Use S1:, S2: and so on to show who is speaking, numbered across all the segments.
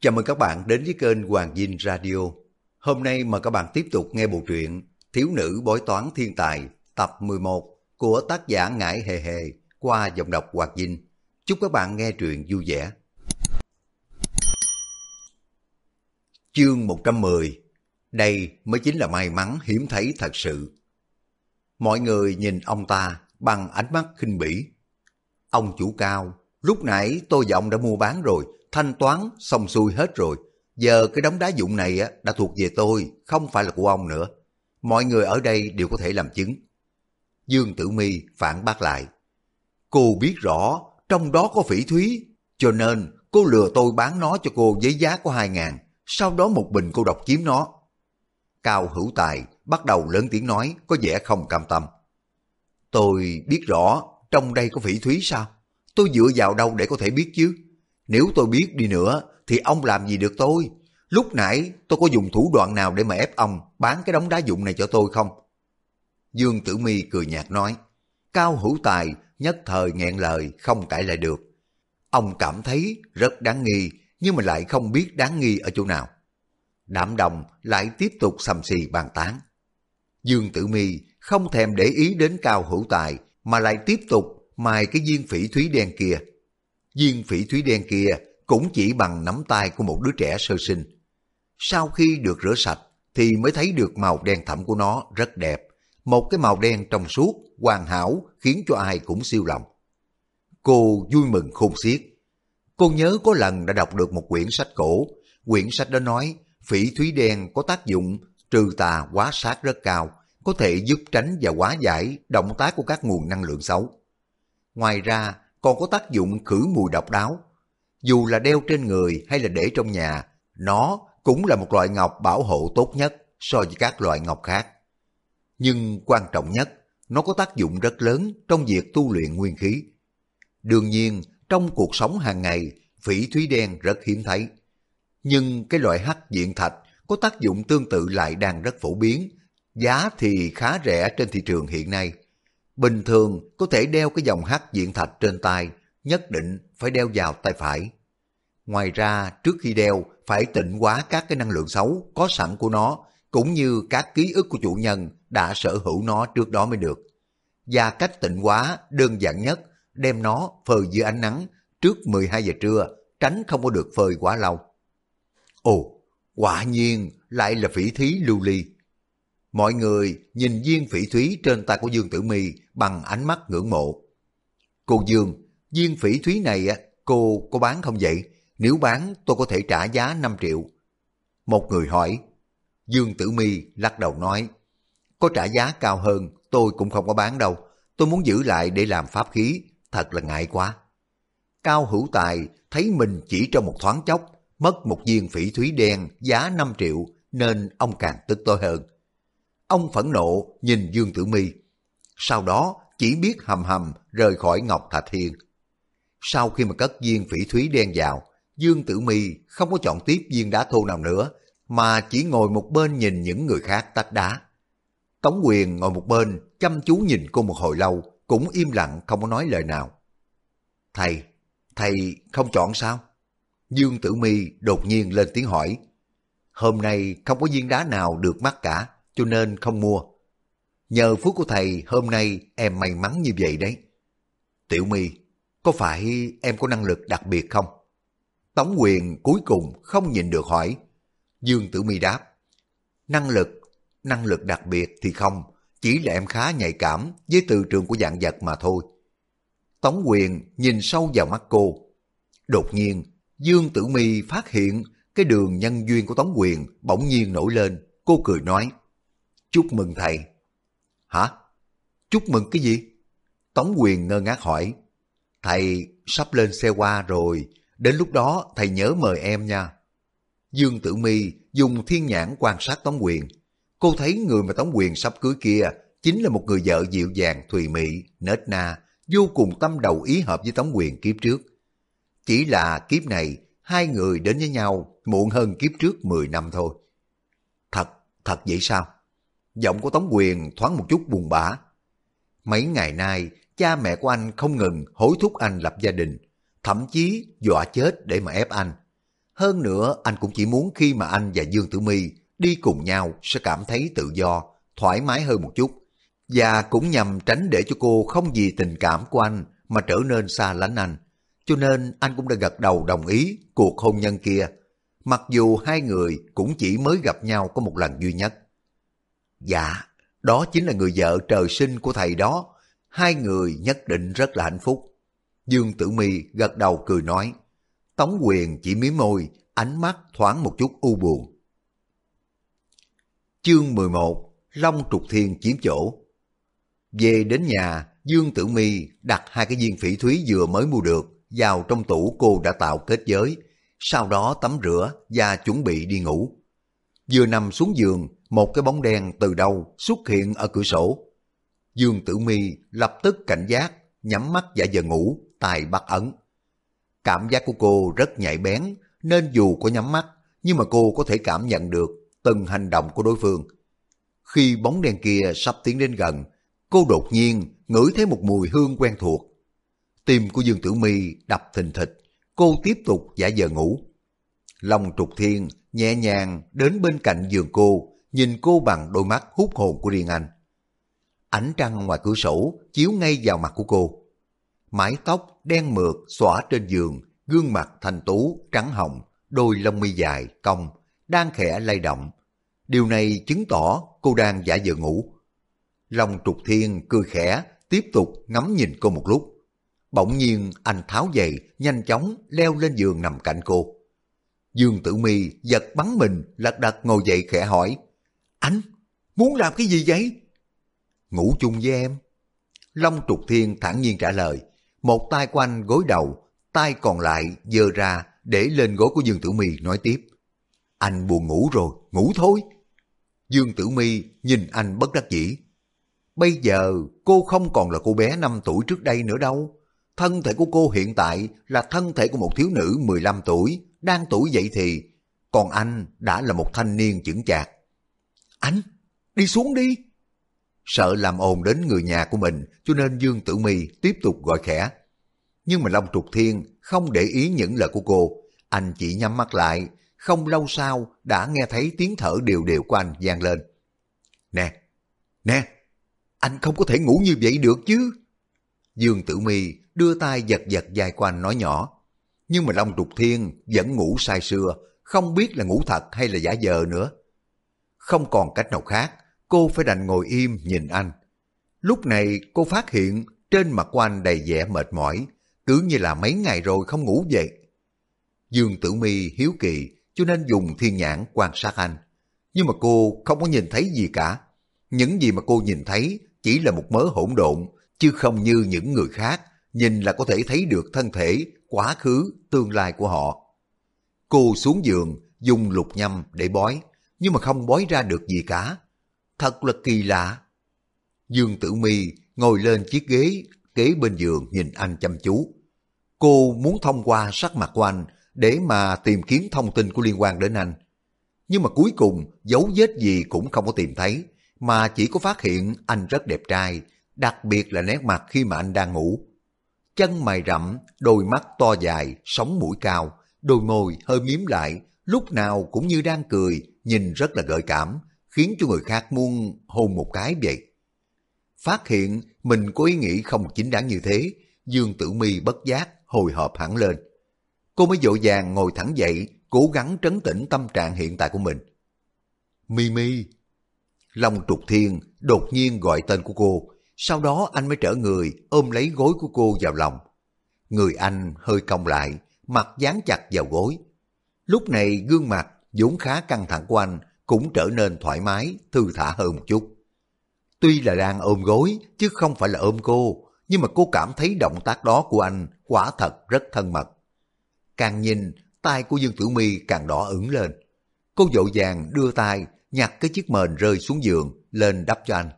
S1: Chào mừng các bạn đến với kênh Hoàng Dinh Radio. Hôm nay mời các bạn tiếp tục nghe bộ truyện Thiếu nữ bói toán thiên tài tập 11 của tác giả Ngải Hề Hề qua giọng đọc Hoàng Dinh. Chúc các bạn nghe truyện vui vẻ. Chương 110 Đây mới chính là may mắn hiếm thấy thật sự. Mọi người nhìn ông ta bằng ánh mắt khinh bỉ. Ông chủ cao, lúc nãy tôi và ông đã mua bán rồi, thanh toán xong xuôi hết rồi. Giờ cái đống đá dụng này đã thuộc về tôi, không phải là của ông nữa. Mọi người ở đây đều có thể làm chứng. Dương Tử Mi phản bác lại. Cô biết rõ trong đó có phỉ thúy, cho nên cô lừa tôi bán nó cho cô với giá của hai ngàn, sau đó một bình cô độc chiếm nó. Cao Hữu Tài bắt đầu lớn tiếng nói có vẻ không cam tâm. Tôi biết rõ trong đây có phỉ thúy sao? Tôi dựa vào đâu để có thể biết chứ? Nếu tôi biết đi nữa, thì ông làm gì được tôi? Lúc nãy, tôi có dùng thủ đoạn nào để mà ép ông bán cái đống đá dụng này cho tôi không? Dương Tử Mi cười nhạt nói. Cao hữu tài, nhất thời nghẹn lời, không cãi lại được. Ông cảm thấy rất đáng nghi, nhưng mà lại không biết đáng nghi ở chỗ nào. Đạm đồng lại tiếp tục sầm xì bàn tán. Dương Tử Mi không thèm để ý đến Cao Hữu Tài, mà lại tiếp tục mài cái viên phỉ thúy đen kia. Viên phỉ thúy đen kia cũng chỉ bằng nắm tay của một đứa trẻ sơ sinh. Sau khi được rửa sạch thì mới thấy được màu đen thẳm của nó rất đẹp. Một cái màu đen trong suốt, hoàn hảo khiến cho ai cũng siêu lòng. Cô vui mừng khôn xiết. Cô nhớ có lần đã đọc được một quyển sách cổ. Quyển sách đó nói phỉ thúy đen có tác dụng trừ tà quá sát rất cao, có thể giúp tránh và hóa giải động tác của các nguồn năng lượng xấu. Ngoài ra, còn có tác dụng khử mùi độc đáo. Dù là đeo trên người hay là để trong nhà, nó cũng là một loại ngọc bảo hộ tốt nhất so với các loại ngọc khác. Nhưng quan trọng nhất, nó có tác dụng rất lớn trong việc tu luyện nguyên khí. Đương nhiên, trong cuộc sống hàng ngày, phỉ thúy đen rất hiếm thấy. Nhưng cái loại hắc diện thạch có tác dụng tương tự lại đang rất phổ biến, giá thì khá rẻ trên thị trường hiện nay. Bình thường có thể đeo cái dòng hắc diện thạch trên tay, nhất định phải đeo vào tay phải. Ngoài ra, trước khi đeo, phải tịnh hóa các cái năng lượng xấu có sẵn của nó, cũng như các ký ức của chủ nhân đã sở hữu nó trước đó mới được. Và cách tịnh hóa đơn giản nhất, đem nó phơi dưới ánh nắng trước 12 giờ trưa, tránh không có được phơi quá lâu. Ồ, quả nhiên lại là phỉ thí lưu ly. Mọi người nhìn viên phỉ thúy trên tay của Dương Tử Mi bằng ánh mắt ngưỡng mộ. Cô Dương, viên phỉ thúy này cô có bán không vậy? Nếu bán tôi có thể trả giá 5 triệu. Một người hỏi. Dương Tử Mi lắc đầu nói. Có trả giá cao hơn tôi cũng không có bán đâu. Tôi muốn giữ lại để làm pháp khí. Thật là ngại quá. Cao hữu tài thấy mình chỉ trong một thoáng chốc mất một viên phỉ thúy đen giá 5 triệu nên ông càng tức tối hơn. Ông phẫn nộ nhìn Dương Tử Mi, sau đó chỉ biết hầm hầm rời khỏi Ngọc Thạch Thiên. Sau khi mà cất viên phỉ thúy đen vào, Dương Tử Mi không có chọn tiếp viên đá thô nào nữa, mà chỉ ngồi một bên nhìn những người khác tách đá. Tống Quyền ngồi một bên, chăm chú nhìn cô một hồi lâu, cũng im lặng không có nói lời nào. Thầy, thầy không chọn sao? Dương Tử Mi đột nhiên lên tiếng hỏi. Hôm nay không có viên đá nào được mắt cả, cho nên không mua. Nhờ phúc của thầy hôm nay em may mắn như vậy đấy. Tiểu My, có phải em có năng lực đặc biệt không? Tống quyền cuối cùng không nhìn được hỏi. Dương Tử My đáp. Năng lực, năng lực đặc biệt thì không, chỉ là em khá nhạy cảm với từ trường của dạng vật mà thôi. Tống quyền nhìn sâu vào mắt cô. Đột nhiên, Dương Tử My phát hiện cái đường nhân duyên của Tống Quyền bỗng nhiên nổi lên. Cô cười nói, chúc mừng thầy. Hả? Chúc mừng cái gì? Tống Quyền ngơ ngác hỏi, thầy sắp lên xe qua rồi, đến lúc đó thầy nhớ mời em nha. Dương Tử Mi dùng thiên nhãn quan sát Tống Quyền. Cô thấy người mà Tống Quyền sắp cưới kia chính là một người vợ dịu dàng, thùy mị, nết na, vô cùng tâm đầu ý hợp với Tống Quyền kiếp trước chỉ là kiếp này, hai người đến với nhau muộn hơn kiếp trước 10 năm thôi. Thật, thật vậy sao? Giọng của Tống Quyền thoáng một chút buồn bã. Mấy ngày nay, cha mẹ của anh không ngừng hối thúc anh lập gia đình, thậm chí dọa chết để mà ép anh. Hơn nữa anh cũng chỉ muốn khi mà anh và Dương Tử My đi cùng nhau sẽ cảm thấy tự do, thoải mái hơn một chút. Và cũng nhằm tránh để cho cô không vì tình cảm của anh mà trở nên xa lánh anh. Cho nên anh cũng đã gật đầu đồng ý cuộc hôn nhân kia. Mặc dù hai người cũng chỉ mới gặp nhau có một lần duy nhất. Dạ, đó chính là người vợ trời sinh của thầy đó. Hai người nhất định rất là hạnh phúc. Dương Tử Mi gật đầu cười nói. Tống quyền chỉ mí môi, ánh mắt thoáng một chút u buồn. Chương 11 Long trục thiên chiếm chỗ Về đến nhà, Dương Tử Mi đặt hai cái viên phỉ thúy vừa mới mua được vào trong tủ cô đã tạo kết giới, sau đó tắm rửa và chuẩn bị đi ngủ. Vừa nằm xuống giường, một cái bóng đen từ đâu xuất hiện ở cửa sổ. Dương Tử Mi lập tức cảnh giác, nhắm mắt giả vờ ngủ, tài bắt ấn. Cảm giác của cô rất nhạy bén, nên dù có nhắm mắt, nhưng mà cô có thể cảm nhận được từng hành động của đối phương. Khi bóng đen kia sắp tiến đến gần, cô đột nhiên ngửi thấy một mùi hương quen thuộc. Tim của Dương Tử Mi đập thình thịch, cô tiếp tục giả vờ ngủ. Long trục thiên nhẹ nhàng đến bên cạnh giường cô, nhìn cô bằng đôi mắt hút hồn của riêng anh. Ánh trăng ngoài cửa sổ chiếu ngay vào mặt của cô. Mái tóc đen mượt xõa trên giường, gương mặt thanh tú, trắng hồng, đôi lông mi dài, cong, đang khẽ lay động. Điều này chứng tỏ cô đang giả vờ ngủ. Long trục thiên cười khẽ, tiếp tục ngắm nhìn cô một lúc. Bỗng nhiên anh tháo giày, nhanh chóng leo lên giường nằm cạnh cô. Dương Tử Mi giật bắn mình, lật đật ngồi dậy khẽ hỏi. Anh, muốn làm cái gì vậy? Ngủ chung với em. Long Trục Thiên thản nhiên trả lời. Một tay của anh gối đầu, tay còn lại dơ ra để lên gối của Dương Tử Mi nói tiếp. Anh buồn ngủ rồi, ngủ thôi. Dương Tử Mi nhìn anh bất đắc dĩ. Bây giờ cô không còn là cô bé 5 tuổi trước đây nữa đâu. Thân thể của cô hiện tại là thân thể của một thiếu nữ 15 tuổi, đang tuổi dậy thì. Còn anh đã là một thanh niên chững chạc. Anh, đi xuống đi. Sợ làm ồn đến người nhà của mình cho nên Dương Tử Mi tiếp tục gọi khẽ. Nhưng mà Long Trục Thiên không để ý những lời của cô. Anh chỉ nhắm mắt lại. Không lâu sau đã nghe thấy tiếng thở đều đều của anh vang lên. Nè, nè, anh không có thể ngủ như vậy được chứ. Dương Tử Mi đưa tay giật giật dài của anh nói nhỏ. Nhưng mà Long Trục Thiên vẫn ngủ say sưa, không biết là ngủ thật hay là giả vờ nữa. Không còn cách nào khác, cô phải đành ngồi im nhìn anh. Lúc này cô phát hiện trên mặt của anh đầy vẻ mệt mỏi, cứ như là mấy ngày rồi không ngủ vậy. Dương Tử Mi hiếu kỳ cho nên dùng thiên nhãn quan sát anh. Nhưng mà cô không có nhìn thấy gì cả. Những gì mà cô nhìn thấy chỉ là một mớ hỗn độn, chứ không như những người khác, nhìn là có thể thấy được thân thể, quá khứ, tương lai của họ. Cô xuống giường, dùng lục nhâm để bói, nhưng mà không bói ra được gì cả. Thật là kỳ lạ. Dương Tử Mi ngồi lên chiếc ghế kế bên giường nhìn anh chăm chú. Cô muốn thông qua sắc mặt của anh để mà tìm kiếm thông tin của liên quan đến anh. Nhưng mà cuối cùng dấu vết gì cũng không có tìm thấy, mà chỉ có phát hiện anh rất đẹp trai, đặc biệt là nét mặt khi mà anh đang ngủ. Chân mày rậm, đôi mắt to dài, sống mũi cao, đôi môi hơi miếm lại, lúc nào cũng như đang cười, nhìn rất là gợi cảm, khiến cho người khác muốn hôn một cái vậy. Phát hiện mình có ý nghĩ không chính đáng như thế, Dương Tử Mi bất giác, hồi hộp hẳn lên. Cô mới vội vàng ngồi thẳng dậy, cố gắng trấn tĩnh tâm trạng hiện tại của mình. Mi Mi. Long trục thiên đột nhiên gọi tên của cô, sau đó anh mới trở người ôm lấy gối của cô vào lòng. Người anh hơi cong lại, mặt dán chặt vào gối. Lúc này gương mặt vốn khá căng thẳng của anh cũng trở nên thoải mái, thư thả hơn một chút. Tuy là đang ôm gối chứ không phải là ôm cô, nhưng mà cô cảm thấy động tác đó của anh quả thật rất thân mật. Càng nhìn, tay của Dương Tử Mi càng đỏ ửng lên. Cô dội vàng đưa tay nhặt cái chiếc mền rơi xuống giường lên đắp cho anh.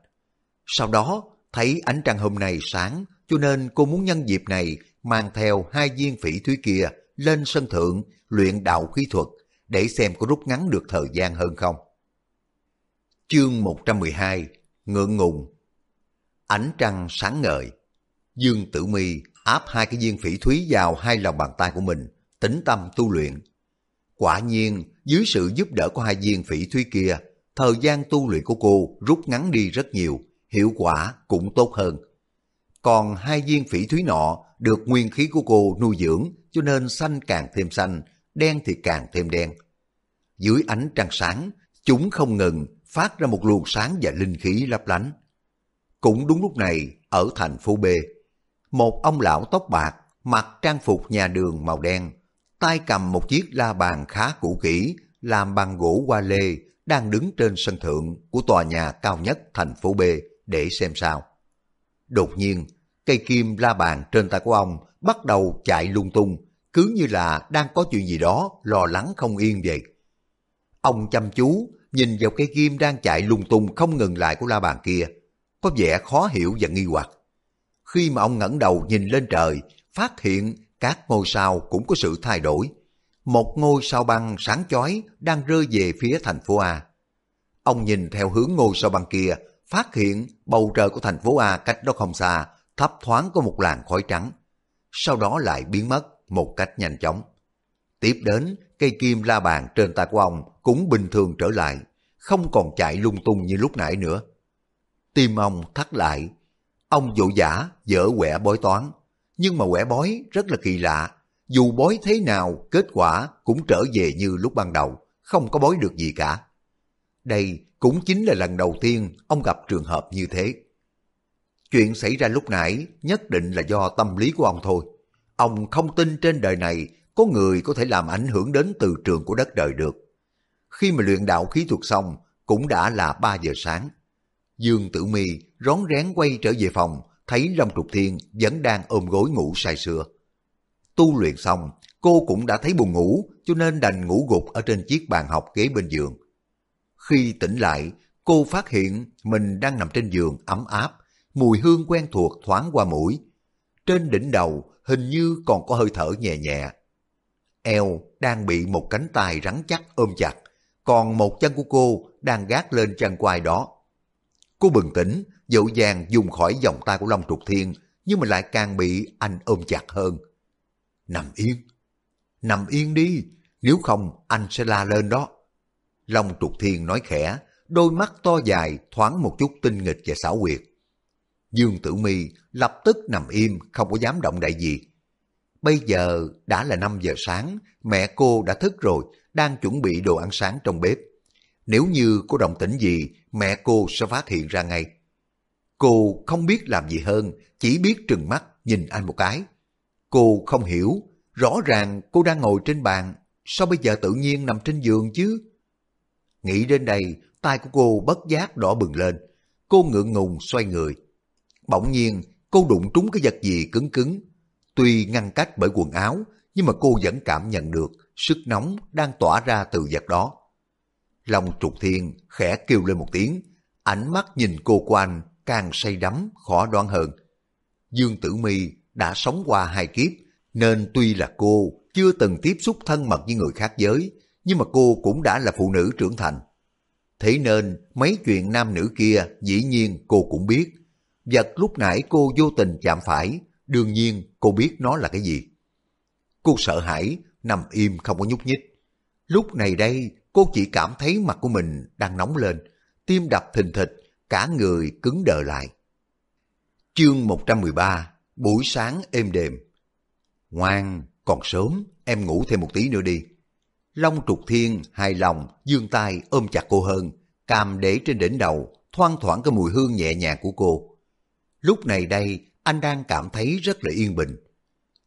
S1: Sau đó thấy ánh trăng hôm nay sáng cho nên cô muốn nhân dịp này mang theo hai viên phỉ thúy kia lên sân thượng luyện đạo khí thuật để xem có rút ngắn được thời gian hơn không. Chương 112 Ngượng ngùng Ánh trăng sáng ngời Dương Tử Mi áp hai cái viên phỉ thúy vào hai lòng bàn tay của mình, tĩnh tâm tu luyện. Quả nhiên, dưới sự giúp đỡ của hai viên phỉ thúy kia, thời gian tu luyện của cô rút ngắn đi rất nhiều, hiệu quả cũng tốt hơn. Còn hai viên phỉ thúy nọ được nguyên khí của cô nuôi dưỡng cho nên xanh càng thêm xanh, đen thì càng thêm đen. Dưới ánh trăng sáng, chúng không ngừng phát ra một luồng sáng và linh khí lấp lánh. Cũng đúng lúc này, ở thành phố B, một ông lão tóc bạc, mặc trang phục nhà đường màu đen, tay cầm một chiếc la bàn khá cũ kỹ, làm bằng gỗ hoa lê, đang đứng trên sân thượng của tòa nhà cao nhất thành phố B để xem sao. Đột nhiên, cây kim la bàn trên tay của ông bắt đầu chạy lung tung, cứ như là đang có chuyện gì đó lo lắng không yên vậy. Ông chăm chú nhìn vào cây kim đang chạy lung tung không ngừng lại của la bàn kia, có vẻ khó hiểu và nghi hoặc. Khi mà ông ngẩng đầu nhìn lên trời, phát hiện các ngôi sao cũng có sự thay đổi. Một ngôi sao băng sáng chói đang rơi về phía thành phố A. Ông nhìn theo hướng ngôi sao băng kia, phát hiện bầu trời của thành phố A cách đó không xa, thấp thoáng có một làn khói trắng. Sau đó lại biến mất một cách nhanh chóng. Tiếp đến, cây kim la bàn trên tay của ông cũng bình thường trở lại, không còn chạy lung tung như lúc nãy nữa. Tim ông thắt lại, ông dỗ giả dở quẻ bói toán, nhưng mà quẻ bói rất là kỳ lạ, dù bói thế nào kết quả cũng trở về như lúc ban đầu, không có bói được gì cả. Đây cũng chính là lần đầu tiên ông gặp trường hợp như thế. Chuyện xảy ra lúc nãy nhất định là do tâm lý của ông thôi. Ông không tin trên đời này có người có thể làm ảnh hưởng đến từ trường của đất đời được. Khi mà luyện đạo khí thuật xong, cũng đã là 3 giờ sáng. Dương Tử Mi rón rén quay trở về phòng, thấy lâm Trục Thiên vẫn đang ôm gối ngủ say sưa. Tu luyện xong, cô cũng đã thấy buồn ngủ, cho nên đành ngủ gục ở trên chiếc bàn học ghế bên giường. Khi tỉnh lại, cô phát hiện mình đang nằm trên giường ấm áp, mùi hương quen thuộc thoáng qua mũi. Trên đỉnh đầu hình như còn có hơi thở nhẹ nhẹ. Eo đang bị một cánh tay rắn chắc ôm chặt, còn một chân của cô đang gác lên chân quai đó. Cô bừng tỉnh, dỗ dàng dùng khỏi vòng tay của Long Trục Thiên, nhưng mà lại càng bị anh ôm chặt hơn. Nằm yên, nằm yên đi, nếu không anh sẽ la lên đó. Long Trục Thiên nói khẽ, đôi mắt to dài thoáng một chút tinh nghịch và xảo quyệt. Dương Tử Mi lập tức nằm im, không có dám động đại gì. Bây giờ đã là 5 giờ sáng, mẹ cô đã thức rồi, đang chuẩn bị đồ ăn sáng trong bếp. Nếu như có động tĩnh gì, mẹ cô sẽ phát hiện ra ngay. Cô không biết làm gì hơn, chỉ biết trừng mắt nhìn anh một cái. Cô không hiểu, rõ ràng cô đang ngồi trên bàn, sao bây giờ tự nhiên nằm trên giường chứ? Nghĩ đến đây, tay của cô bất giác đỏ bừng lên. Cô ngượng ngùng xoay người. Bỗng nhiên, cô đụng trúng cái vật gì cứng cứng. Tuy ngăn cách bởi quần áo, nhưng mà cô vẫn cảm nhận được sức nóng đang tỏa ra từ vật đó. Long trục thiên khẽ kêu lên một tiếng, ánh mắt nhìn cô của anh càng say đắm, khó đoán hơn. Dương Tử Mi đã sống qua hai kiếp, nên tuy là cô chưa từng tiếp xúc thân mật với người khác giới, nhưng mà cô cũng đã là phụ nữ trưởng thành. Thế nên mấy chuyện nam nữ kia dĩ nhiên cô cũng biết. Vật lúc nãy cô vô tình chạm phải, đương nhiên cô biết nó là cái gì. Cô sợ hãi, nằm im không có nhúc nhích. Lúc này đây, cô chỉ cảm thấy mặt của mình đang nóng lên, tim đập thình thịch, cả người cứng đờ lại. Chương 113 Buổi sáng êm đềm Ngoan, còn sớm, em ngủ thêm một tí nữa đi. Long trục thiên hài lòng, dương tay ôm chặt cô hơn, cam để trên đỉnh đầu, thoang thoảng cái mùi hương nhẹ nhàng của cô. Lúc này đây, anh đang cảm thấy rất là yên bình.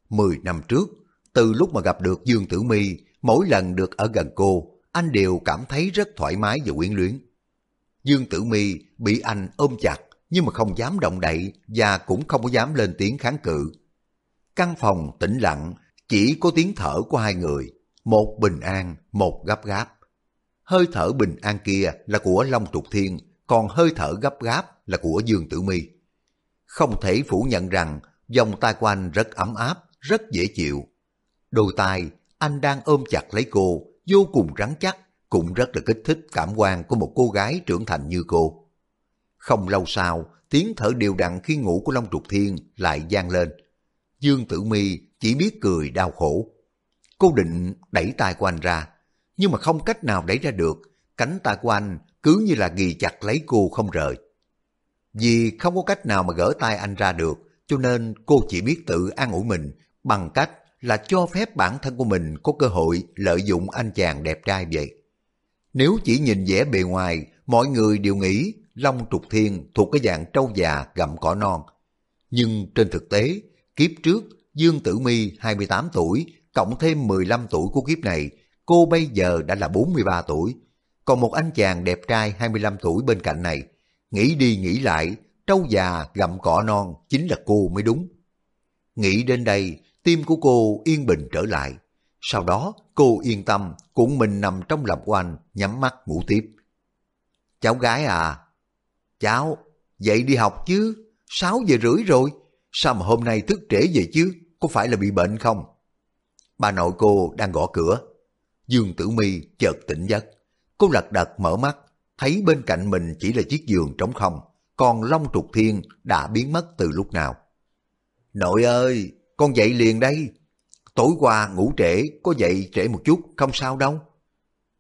S1: Mười năm trước, từ lúc mà gặp được Dương Tử Mi, mỗi lần được ở gần cô, anh đều cảm thấy rất thoải mái và quyến luyến. Dương Tử Mi bị anh ôm chặt, nhưng mà không dám động đậy và cũng không có dám lên tiếng kháng cự. Căn phòng tĩnh lặng, chỉ có tiếng thở của hai người, một bình an, một gấp gáp. Hơi thở bình an kia là của Long Trục Thiên, còn hơi thở gấp gáp là của Dương Tử Mi. Không thể phủ nhận rằng vòng tay của anh rất ấm áp, rất dễ chịu. Đôi tay, anh đang ôm chặt lấy cô, vô cùng rắn chắc, cũng rất là kích thích cảm quan của một cô gái trưởng thành như cô. Không lâu sau, tiếng thở đều đặn khi ngủ của Long Trục Thiên lại gian lên. Dương Tử Mi chỉ biết cười đau khổ. Cô định đẩy tay của anh ra, nhưng mà không cách nào đẩy ra được. Cánh tay của anh cứ như là ghi chặt lấy cô không rời. Vì không có cách nào mà gỡ tay anh ra được, cho nên cô chỉ biết tự an ủi mình bằng cách là cho phép bản thân của mình có cơ hội lợi dụng anh chàng đẹp trai vậy. Nếu chỉ nhìn vẻ bề ngoài, mọi người đều nghĩ Long Trục Thiên thuộc cái dạng trâu già gặm cỏ non. Nhưng trên thực tế, kiếp trước Dương Tử Mi 28 tuổi, cộng thêm 15 tuổi của kiếp này, cô bây giờ đã là 43 tuổi. Còn một anh chàng đẹp trai 25 tuổi bên cạnh này, nghĩ đi nghĩ lại, trâu già gặm cỏ non chính là cô mới đúng. Nghĩ đến đây, tim của cô yên bình trở lại. Sau đó, cô yên tâm, cuộn mình nằm trong lòng của anh, nhắm mắt ngủ tiếp. Cháu gái à? Cháu, dậy đi học chứ, 6 giờ rưỡi rồi. Sao mà hôm nay thức trễ vậy chứ? Có phải là bị bệnh không? Bà nội cô đang gõ cửa. Dương Tử Mi chợt tỉnh giấc. Cô lật đật mở mắt, thấy bên cạnh mình chỉ là chiếc giường trống không, còn Long Trục Thiên đã biến mất từ lúc nào. Nội ơi, con dậy liền đây. Tối qua ngủ trễ, có dậy trễ một chút, không sao đâu.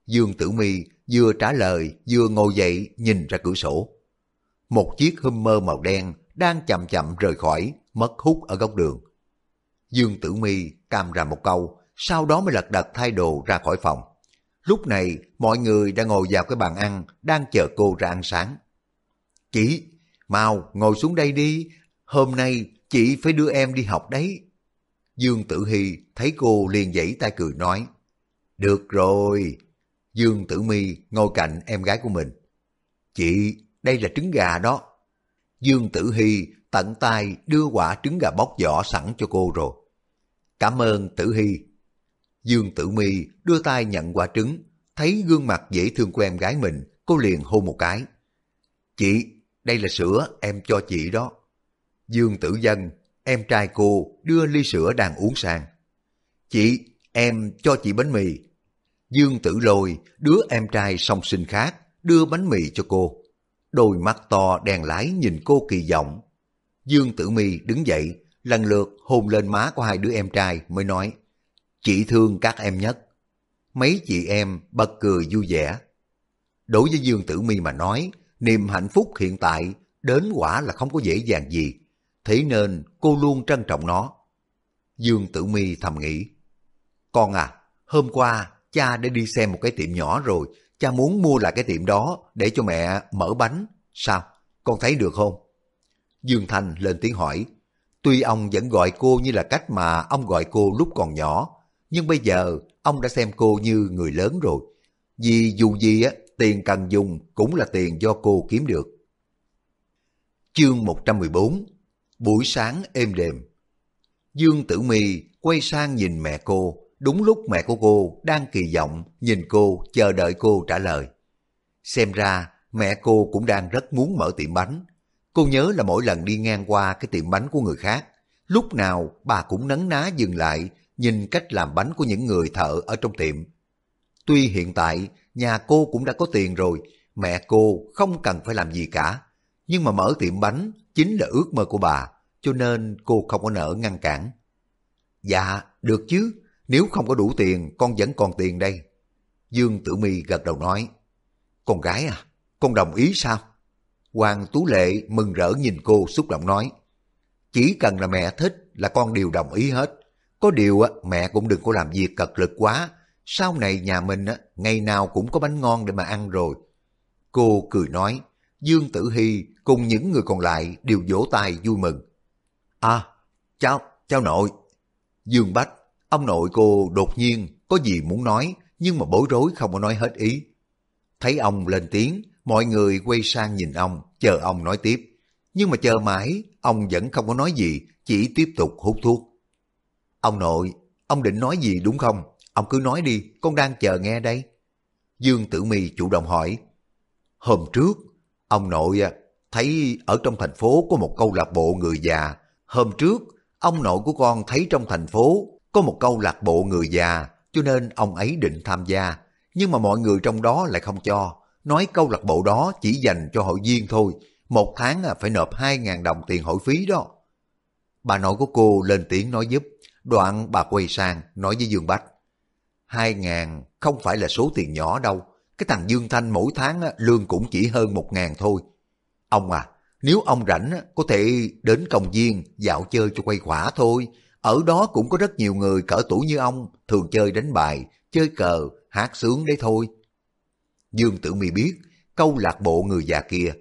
S1: Dương Tử Mi vừa trả lời vừa ngồi dậy nhìn ra cửa sổ. Một chiếc Hummer màu đen đang chậm chậm rời khỏi, mất hút ở góc đường. Dương Tử Mi cam ra một câu, sau đó mới lật đật thay đồ ra khỏi phòng. Lúc này, mọi người đã ngồi vào cái bàn ăn, đang chờ cô ra ăn sáng. Chị, mau ngồi xuống đây đi, hôm nay chị phải đưa em đi học đấy. Dương Tử Hy thấy cô liền dãy tay cười nói, Được rồi. Dương Tử Mi ngồi cạnh em gái của mình. Chị, đây là trứng gà đó. Dương Tử Hy tận tay đưa quả trứng gà bóc vỏ sẵn cho cô rồi. Cảm ơn Tử Hy. Dương Tử Mi đưa tay nhận quả trứng, thấy gương mặt dễ thương của em gái mình, cô liền hôn một cái. Chị, đây là sữa em cho chị đó. Dương Tử Dân, em trai cô đưa ly sữa đang uống sang. Chị, em cho chị bánh mì. Dương Tử Lôi, đứa em trai song sinh khác, đưa bánh mì cho cô. Đôi mắt to đèn lái nhìn cô kỳ vọng. Dương Tử Mi đứng dậy, lần lượt hôn lên má của hai đứa em trai mới nói, chị thương các em nhất. Mấy chị em bật cười vui vẻ. Đối với Dương Tử Mi mà nói, niềm hạnh phúc hiện tại đến quả là không có dễ dàng gì, thế nên cô luôn trân trọng nó. Dương Tử Mi thầm nghĩ, con à, hôm qua cha đã đi xem một cái tiệm nhỏ rồi, cha muốn mua lại cái tiệm đó để cho mẹ mở bánh. Sao? Con thấy được không? Dương Thanh lên tiếng hỏi. Tuy ông vẫn gọi cô như là cách mà ông gọi cô lúc còn nhỏ, nhưng bây giờ ông đã xem cô như người lớn rồi. Vì dù gì á, tiền cần dùng cũng là tiền do cô kiếm được. Chương 114 Buổi sáng êm đềm Dương Tử Mi quay sang nhìn mẹ cô, đúng lúc mẹ của cô đang kỳ vọng nhìn cô chờ đợi cô trả lời. Xem ra mẹ cô cũng đang rất muốn mở tiệm bánh. Cô nhớ là mỗi lần đi ngang qua cái tiệm bánh của người khác, lúc nào bà cũng nấn ná dừng lại nhìn cách làm bánh của những người thợ ở trong tiệm. Tuy hiện tại nhà cô cũng đã có tiền rồi, mẹ cô không cần phải làm gì cả, nhưng mà mở tiệm bánh chính là ước mơ của bà, cho nên cô không có nỡ ngăn cản. Dạ, được chứ, nếu không có đủ tiền con vẫn còn tiền đây. Dương Tử Mi gật đầu nói, con gái à, con đồng ý sao? Hoàng Tú Lệ mừng rỡ nhìn cô xúc động nói, chỉ cần là mẹ thích là con đều đồng ý hết. Có điều mẹ cũng đừng có làm việc cật lực quá, sau này nhà mình ngày nào cũng có bánh ngon để mà ăn rồi. Cô cười nói, Dương Tử Hy cùng những người còn lại đều vỗ tay vui mừng. À, cháu, cháu nội. Dương Bách, ông nội cô đột nhiên có gì muốn nói nhưng mà bối rối không có nói hết ý. Thấy ông lên tiếng, mọi người quay sang nhìn ông, chờ ông nói tiếp. Nhưng mà chờ mãi, ông vẫn không có nói gì, chỉ tiếp tục hút thuốc. Ông nội, ông định nói gì đúng không? Ông cứ nói đi, con đang chờ nghe đây. Dương Tử Mi chủ động hỏi. Hôm trước, ông nội à, thấy ở trong thành phố có một câu lạc bộ người già. Hôm trước, ông nội của con thấy trong thành phố có một câu lạc bộ người già, cho nên ông ấy định tham gia. Nhưng mà mọi người trong đó lại không cho. Nói câu lạc bộ đó chỉ dành cho hội viên thôi. Một tháng à, phải nộp 2.000 đồng tiền hội phí đó. Bà nội của cô lên tiếng nói giúp. Đoạn bà quay sang nói với Dương Bách. Hai ngàn không phải là số tiền nhỏ đâu. Cái thằng Dương Thanh mỗi tháng lương cũng chỉ hơn một ngàn thôi. Ông à, nếu ông rảnh có thể đến công viên dạo chơi cho quay khỏa thôi. Ở đó cũng có rất nhiều người cỡ tuổi như ông, thường chơi đánh bài, chơi cờ, hát sướng đấy thôi. Dương Tử Mi biết, câu lạc bộ người già kia,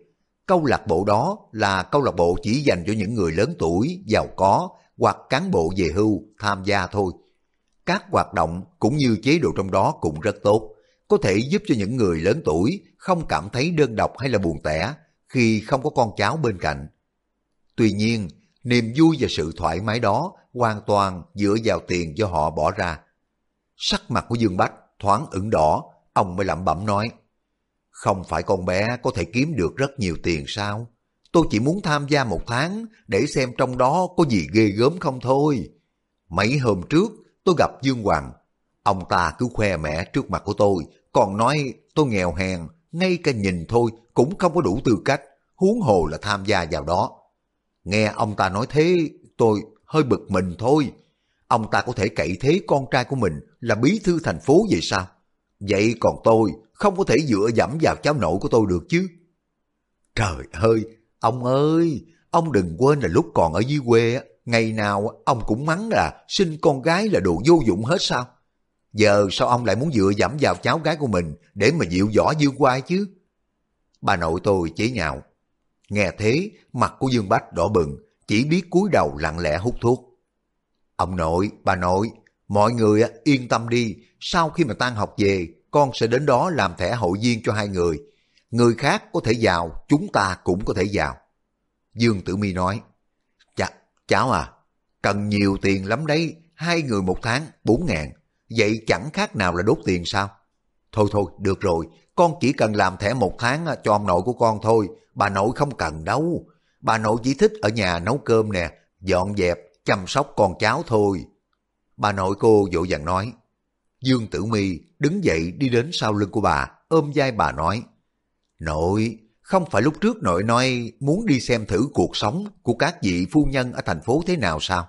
S1: câu lạc bộ đó là câu lạc bộ chỉ dành cho những người lớn tuổi, giàu có hoặc cán bộ về hưu tham gia thôi. Các hoạt động cũng như chế độ trong đó cũng rất tốt, có thể giúp cho những người lớn tuổi không cảm thấy đơn độc hay là buồn tẻ khi không có con cháu bên cạnh. Tuy nhiên, niềm vui và sự thoải mái đó hoàn toàn dựa vào tiền do họ bỏ ra. Sắc mặt của Dương Bách thoáng ửng đỏ, ông mới lẩm bẩm nói, không phải con bé có thể kiếm được rất nhiều tiền sao? Tôi chỉ muốn tham gia một tháng để xem trong đó có gì ghê gớm không thôi. Mấy hôm trước tôi gặp Dương Hoàng. Ông ta cứ khoe mẽ trước mặt của tôi, còn nói tôi nghèo hèn, ngay cả nhìn thôi cũng không có đủ tư cách, huống hồ là tham gia vào đó. Nghe ông ta nói thế, tôi hơi bực mình thôi. Ông ta có thể cậy thế con trai của mình là bí thư thành phố vậy sao? Vậy còn tôi không có thể dựa dẫm vào cháu nội của tôi được chứ. Trời ơi, ông ơi, ông đừng quên là lúc còn ở dưới quê, ngày nào ông cũng mắng là sinh con gái là đồ vô dụng hết sao? Giờ sao ông lại muốn dựa dẫm vào cháu gái của mình để mà dịu võ dương quai chứ? Bà nội tôi chế nhạo. Nghe thế, mặt của Dương Bách đỏ bừng, chỉ biết cúi đầu lặng lẽ hút thuốc. Ông nội, bà nội, mọi người yên tâm đi, sau khi mà tan học về, con sẽ đến đó làm thẻ hội viên cho hai người. Người khác có thể vào, chúng ta cũng có thể vào. Dương Tử Mi nói, Chà, cháu à, cần nhiều tiền lắm đấy, hai người một tháng, bốn ngàn. Vậy chẳng khác nào là đốt tiền sao? Thôi thôi, được rồi, con chỉ cần làm thẻ một tháng cho ông nội của con thôi, bà nội không cần đâu. Bà nội chỉ thích ở nhà nấu cơm nè, dọn dẹp, chăm sóc con cháu thôi. Bà nội cô dỗ dàng nói. Dương Tử Mi đứng dậy đi đến sau lưng của bà, ôm vai bà nói. Nội, không phải lúc trước nội nói muốn đi xem thử cuộc sống của các vị phu nhân ở thành phố thế nào sao?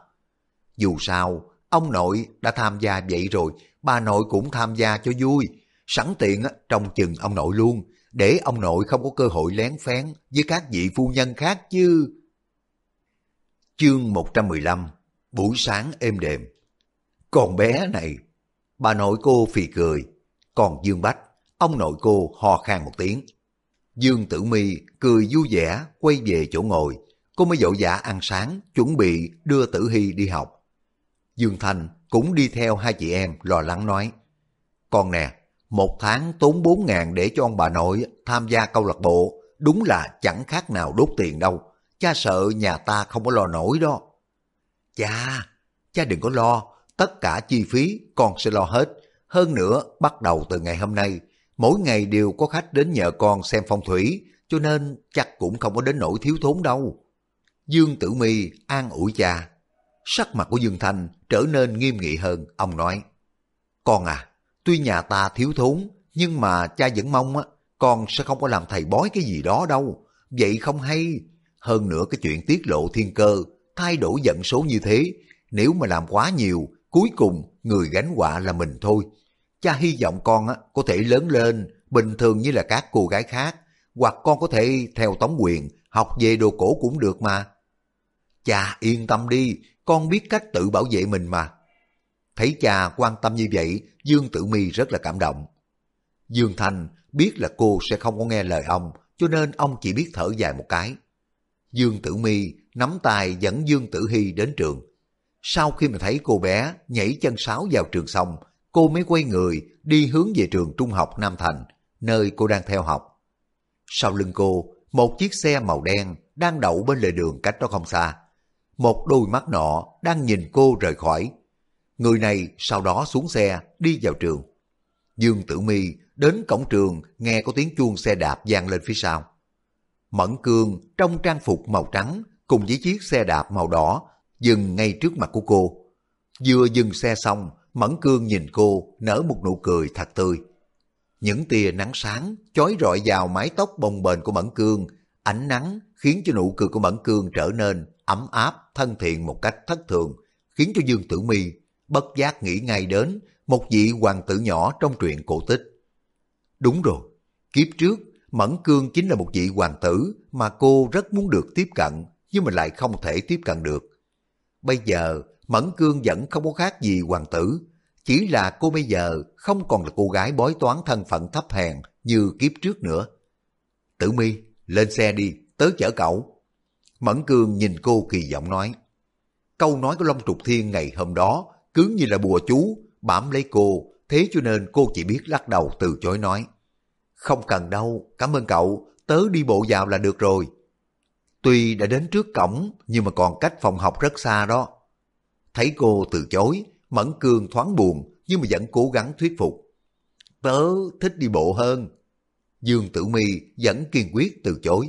S1: Dù sao, ông nội đã tham gia vậy rồi, bà nội cũng tham gia cho vui. Sẵn tiện trong chừng ông nội luôn, để ông nội không có cơ hội lén phén với các vị phu nhân khác chứ. Chương 115 Buổi sáng êm đềm còn bé này Bà nội cô phì cười, còn Dương Bách, ông nội cô ho khan một tiếng. Dương Tử Mi cười vui vẻ quay về chỗ ngồi, cô mới dỗ dã ăn sáng, chuẩn bị đưa Tử Hy đi học. Dương Thành cũng đi theo hai chị em lo lắng nói, Con nè, một tháng tốn bốn ngàn để cho ông bà nội tham gia câu lạc bộ, đúng là chẳng khác nào đốt tiền đâu, cha sợ nhà ta không có lo nổi đó. Cha, cha đừng có lo, tất cả chi phí con sẽ lo hết. Hơn nữa, bắt đầu từ ngày hôm nay, mỗi ngày đều có khách đến nhờ con xem phong thủy, cho nên chắc cũng không có đến nỗi thiếu thốn đâu. Dương Tử Mi an ủi cha. Sắc mặt của Dương Thanh trở nên nghiêm nghị hơn, ông nói. Con à, tuy nhà ta thiếu thốn, nhưng mà cha vẫn mong á, con sẽ không có làm thầy bói cái gì đó đâu. Vậy không hay. Hơn nữa cái chuyện tiết lộ thiên cơ, thay đổi vận số như thế, nếu mà làm quá nhiều Cuối cùng, người gánh họa là mình thôi. Cha hy vọng con á, có thể lớn lên, bình thường như là các cô gái khác, hoặc con có thể theo tống quyền, học về đồ cổ cũng được mà. Cha yên tâm đi, con biết cách tự bảo vệ mình mà. Thấy cha quan tâm như vậy, Dương Tử Mi rất là cảm động. Dương Thành biết là cô sẽ không có nghe lời ông, cho nên ông chỉ biết thở dài một cái. Dương Tử Mi nắm tay dẫn Dương Tử Hy đến trường. Sau khi mà thấy cô bé nhảy chân sáo vào trường xong, cô mới quay người đi hướng về trường trung học Nam Thành, nơi cô đang theo học. Sau lưng cô, một chiếc xe màu đen đang đậu bên lề đường cách đó không xa. Một đôi mắt nọ đang nhìn cô rời khỏi. Người này sau đó xuống xe đi vào trường. Dương Tử Mi đến cổng trường nghe có tiếng chuông xe đạp vang lên phía sau. Mẫn Cương trong trang phục màu trắng cùng với chiếc xe đạp màu đỏ dừng ngay trước mặt của cô. Vừa dừng xe xong, Mẫn Cương nhìn cô nở một nụ cười thật tươi. Những tia nắng sáng chói rọi vào mái tóc bồng bềnh của Mẫn Cương, ánh nắng khiến cho nụ cười của Mẫn Cương trở nên ấm áp, thân thiện một cách thất thường, khiến cho Dương Tử Mi bất giác nghĩ ngay đến một vị hoàng tử nhỏ trong truyện cổ tích. Đúng rồi, kiếp trước Mẫn Cương chính là một vị hoàng tử mà cô rất muốn được tiếp cận nhưng mà lại không thể tiếp cận được. Bây giờ Mẫn Cương vẫn không có khác gì hoàng tử, chỉ là cô bây giờ không còn là cô gái bói toán thân phận thấp hèn như kiếp trước nữa. Tử mi, lên xe đi, tớ chở cậu. Mẫn Cương nhìn cô kỳ vọng nói. Câu nói của Long Trục Thiên ngày hôm đó cứ như là bùa chú, bám lấy cô, thế cho nên cô chỉ biết lắc đầu từ chối nói. Không cần đâu, cảm ơn cậu, tớ đi bộ vào là được rồi. Tuy đã đến trước cổng, nhưng mà còn cách phòng học rất xa đó. Thấy cô từ chối, Mẫn Cương thoáng buồn, nhưng mà vẫn cố gắng thuyết phục. Tớ thích đi bộ hơn. Dương Tử Mi vẫn kiên quyết từ chối.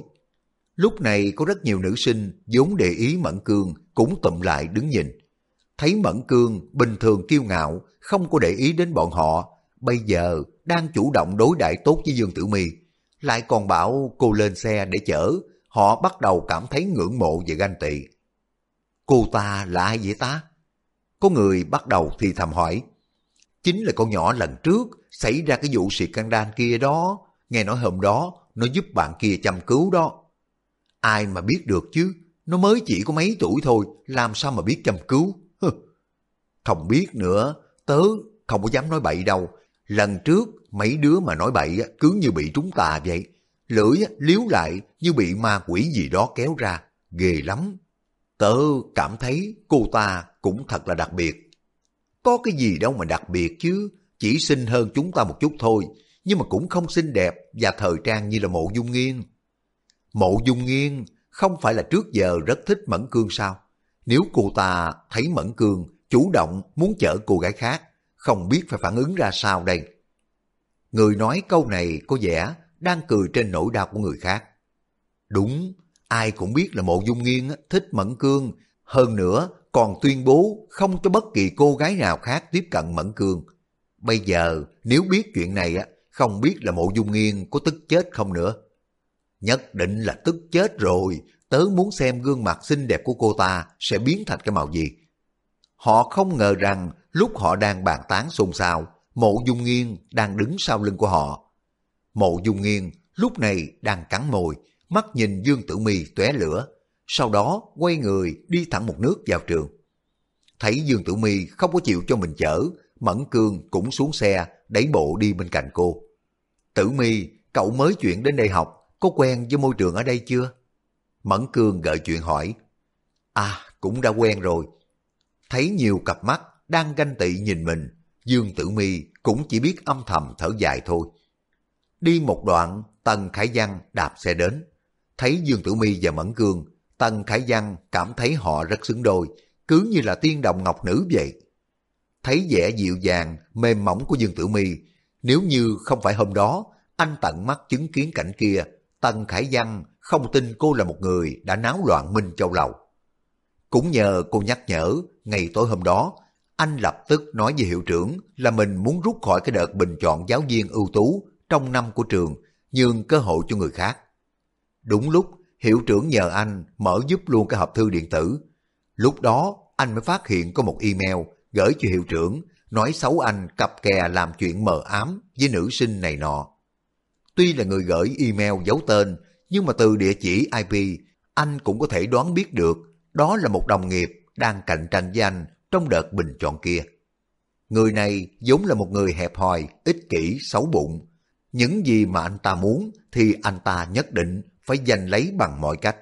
S1: Lúc này có rất nhiều nữ sinh vốn để ý Mẫn Cương cũng tụm lại đứng nhìn. Thấy Mẫn Cương bình thường kiêu ngạo, không có để ý đến bọn họ, bây giờ đang chủ động đối đãi tốt với Dương Tử Mi, lại còn bảo cô lên xe để chở, họ bắt đầu cảm thấy ngưỡng mộ và ganh tị. Cô ta là ai vậy ta? Có người bắt đầu thì thầm hỏi. Chính là con nhỏ lần trước xảy ra cái vụ xịt căng đan kia đó, nghe nói hôm đó nó giúp bạn kia chăm cứu đó. Ai mà biết được chứ, nó mới chỉ có mấy tuổi thôi, làm sao mà biết chăm cứu? Không biết nữa, tớ không có dám nói bậy đâu, Lần trước, mấy đứa mà nói bậy cứ như bị trúng tà vậy. Lưỡi liếu lại như bị ma quỷ gì đó kéo ra. Ghê lắm. Tớ cảm thấy cô ta cũng thật là đặc biệt. Có cái gì đâu mà đặc biệt chứ. Chỉ xinh hơn chúng ta một chút thôi. Nhưng mà cũng không xinh đẹp và thời trang như là mộ dung nghiên. Mộ dung nghiên không phải là trước giờ rất thích Mẫn Cương sao? Nếu cô ta thấy Mẫn Cương chủ động muốn chở cô gái khác, không biết phải phản ứng ra sao đây. Người nói câu này có vẻ đang cười trên nỗi đau của người khác. Đúng, ai cũng biết là mộ dung nghiên thích Mẫn Cương, hơn nữa còn tuyên bố không cho bất kỳ cô gái nào khác tiếp cận Mẫn Cương. Bây giờ nếu biết chuyện này á, không biết là mộ dung nghiên có tức chết không nữa. Nhất định là tức chết rồi, tớ muốn xem gương mặt xinh đẹp của cô ta sẽ biến thành cái màu gì. Họ không ngờ rằng lúc họ đang bàn tán xôn xao, mộ dung nghiên đang đứng sau lưng của họ. Mộ dung nghiên lúc này đang cắn môi, mắt nhìn Dương Tử Mi tóe lửa, sau đó quay người đi thẳng một nước vào trường. Thấy Dương Tử Mi không có chịu cho mình chở, Mẫn Cương cũng xuống xe, đẩy bộ đi bên cạnh cô. Tử Mi, cậu mới chuyển đến đây học, có quen với môi trường ở đây chưa? Mẫn Cương gợi chuyện hỏi. À, cũng đã quen rồi, thấy nhiều cặp mắt đang ganh tị nhìn mình, Dương Tử Mi cũng chỉ biết âm thầm thở dài thôi. Đi một đoạn, Tần Khải Văn đạp xe đến. Thấy Dương Tử Mi và Mẫn Cương, Tần Khải Văn cảm thấy họ rất xứng đôi, cứ như là tiên đồng ngọc nữ vậy. Thấy vẻ dịu dàng, mềm mỏng của Dương Tử Mi, nếu như không phải hôm đó, anh tận mắt chứng kiến cảnh kia, Tần Khải Văn không tin cô là một người đã náo loạn Minh Châu Lầu. Cũng nhờ cô nhắc nhở, ngày tối hôm đó, anh lập tức nói với hiệu trưởng là mình muốn rút khỏi cái đợt bình chọn giáo viên ưu tú trong năm của trường, nhường cơ hội cho người khác. Đúng lúc, hiệu trưởng nhờ anh mở giúp luôn cái hộp thư điện tử. Lúc đó, anh mới phát hiện có một email gửi cho hiệu trưởng nói xấu anh cặp kè làm chuyện mờ ám với nữ sinh này nọ. Tuy là người gửi email giấu tên, nhưng mà từ địa chỉ IP, anh cũng có thể đoán biết được đó là một đồng nghiệp đang cạnh tranh với anh trong đợt bình chọn kia. Người này giống là một người hẹp hòi, ích kỷ, xấu bụng. Những gì mà anh ta muốn thì anh ta nhất định phải giành lấy bằng mọi cách.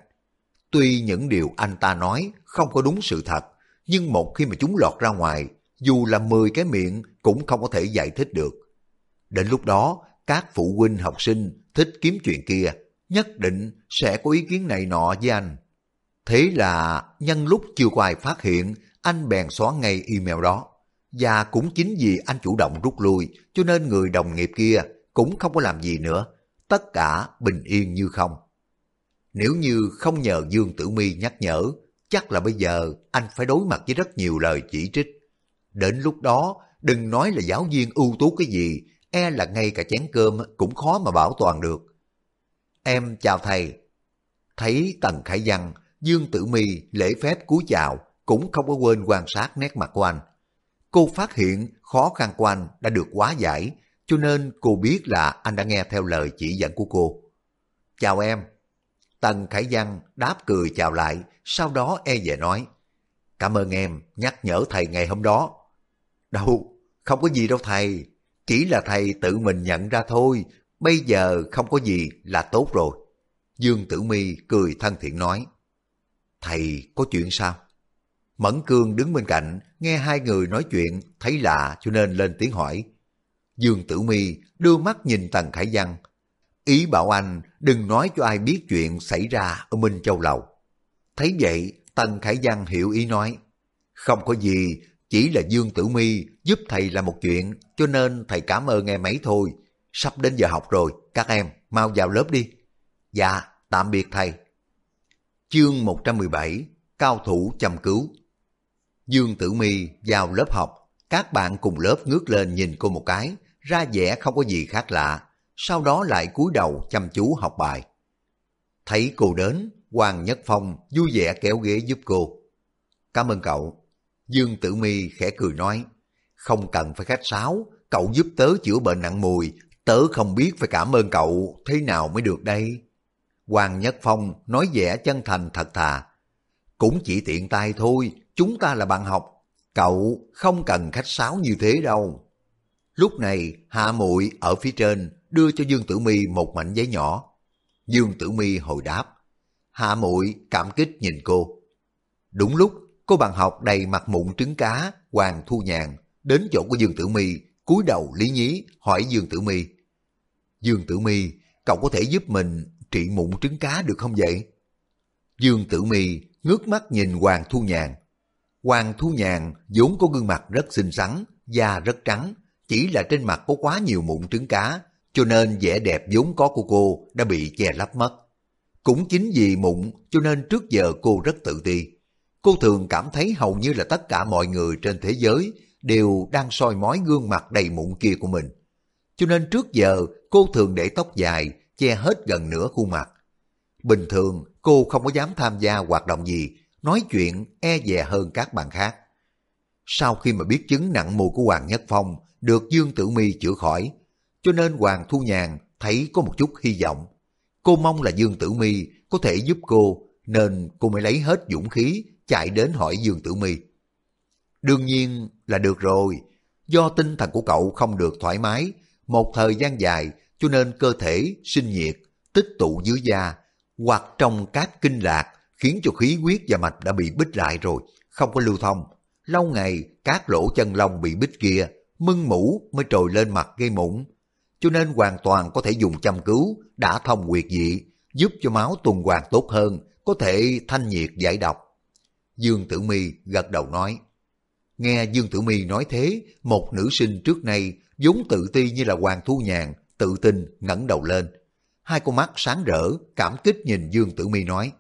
S1: Tuy những điều anh ta nói không có đúng sự thật, nhưng một khi mà chúng lọt ra ngoài, dù là 10 cái miệng cũng không có thể giải thích được. Đến lúc đó, các phụ huynh học sinh thích kiếm chuyện kia, nhất định sẽ có ý kiến này nọ với anh. Thế là nhân lúc chưa có ai phát hiện, anh bèn xóa ngay email đó. Và cũng chính vì anh chủ động rút lui, cho nên người đồng nghiệp kia cũng không có làm gì nữa. Tất cả bình yên như không. Nếu như không nhờ Dương Tử Mi nhắc nhở, chắc là bây giờ anh phải đối mặt với rất nhiều lời chỉ trích. Đến lúc đó, đừng nói là giáo viên ưu tú cái gì, e là ngay cả chén cơm cũng khó mà bảo toàn được. Em chào thầy. Thấy Tần Khải Văn Dương Tử Mi lễ phép cúi chào, cũng không có quên quan sát nét mặt của anh. cô phát hiện khó khăn của anh đã được hóa giải, cho nên cô biết là anh đã nghe theo lời chỉ dẫn của cô. Chào em. Tần Khải Văn đáp cười chào lại, sau đó e dè nói. Cảm ơn em, nhắc nhở thầy ngày hôm đó. Đâu, không có gì đâu thầy, chỉ là thầy tự mình nhận ra thôi, bây giờ không có gì là tốt rồi. Dương Tử Mi cười thân thiện nói. Thầy có chuyện sao? Mẫn Cương đứng bên cạnh, nghe hai người nói chuyện, thấy lạ cho nên lên tiếng hỏi. Dương Tử Mi đưa mắt nhìn Tần Khải Văn, ý bảo anh đừng nói cho ai biết chuyện xảy ra ở Minh Châu Lầu. Thấy vậy, Tần Khải Văn hiểu ý nói, không có gì, chỉ là Dương Tử Mi giúp thầy làm một chuyện, cho nên thầy cảm ơn em ấy thôi. Sắp đến giờ học rồi, các em mau vào lớp đi. Dạ, tạm biệt thầy. Chương 117 Cao thủ chăm cứu Dương Tử Mi vào lớp học, các bạn cùng lớp ngước lên nhìn cô một cái, ra vẻ không có gì khác lạ, sau đó lại cúi đầu chăm chú học bài. Thấy cô đến, Hoàng Nhất Phong vui vẻ kéo ghế giúp cô. Cảm ơn cậu. Dương Tử Mi khẽ cười nói, không cần phải khách sáo, cậu giúp tớ chữa bệnh nặng mùi, tớ không biết phải cảm ơn cậu thế nào mới được đây. Hoàng Nhất Phong nói vẻ chân thành thật thà. Cũng chỉ tiện tay thôi, chúng ta là bạn học, cậu không cần khách sáo như thế đâu. Lúc này, Hạ Muội ở phía trên đưa cho Dương Tử Mi một mảnh giấy nhỏ. Dương Tử Mi hồi đáp. Hạ Muội cảm kích nhìn cô. Đúng lúc, cô bạn học đầy mặt mụn trứng cá, Hoàng Thu Nhàn, đến chỗ của Dương Tử Mi, cúi đầu lý nhí hỏi Dương Tử Mi. Dương Tử Mi, cậu có thể giúp mình trị mụn trứng cá được không vậy? Dương Tử Mi ngước mắt nhìn Hoàng Thu Nhàn. Hoàng Thu Nhàn vốn có gương mặt rất xinh xắn, da rất trắng, chỉ là trên mặt có quá nhiều mụn trứng cá, cho nên vẻ đẹp vốn có của cô đã bị che lấp mất. Cũng chính vì mụn cho nên trước giờ cô rất tự ti. Cô thường cảm thấy hầu như là tất cả mọi người trên thế giới đều đang soi mói gương mặt đầy mụn kia của mình. Cho nên trước giờ cô thường để tóc dài che hết gần nửa khuôn mặt. Bình thường cô không có dám tham gia hoạt động gì, nói chuyện e dè hơn các bạn khác. Sau khi mà biết chứng nặng mùi của Hoàng Nhất Phong được Dương Tử Mi chữa khỏi, cho nên Hoàng Thu Nhàn thấy có một chút hy vọng. Cô mong là Dương Tử Mi có thể giúp cô, nên cô mới lấy hết dũng khí chạy đến hỏi Dương Tử Mi. Đương nhiên là được rồi, do tinh thần của cậu không được thoải mái, một thời gian dài cho nên cơ thể sinh nhiệt, tích tụ dưới da, hoặc trong các kinh lạc khiến cho khí huyết và mạch đã bị bích lại rồi, không có lưu thông. Lâu ngày, các lỗ chân lông bị bích kia, mưng mũ mới trồi lên mặt gây mụn. Cho nên hoàn toàn có thể dùng châm cứu, đã thông quyệt dị, giúp cho máu tuần hoàn tốt hơn, có thể thanh nhiệt giải độc. Dương Tử Mi gật đầu nói. Nghe Dương Tử Mi nói thế, một nữ sinh trước nay vốn tự ti như là Hoàng Thu Nhàn, tự tin ngẩng đầu lên. Hai con mắt sáng rỡ, cảm kích nhìn Dương Tử Mi nói.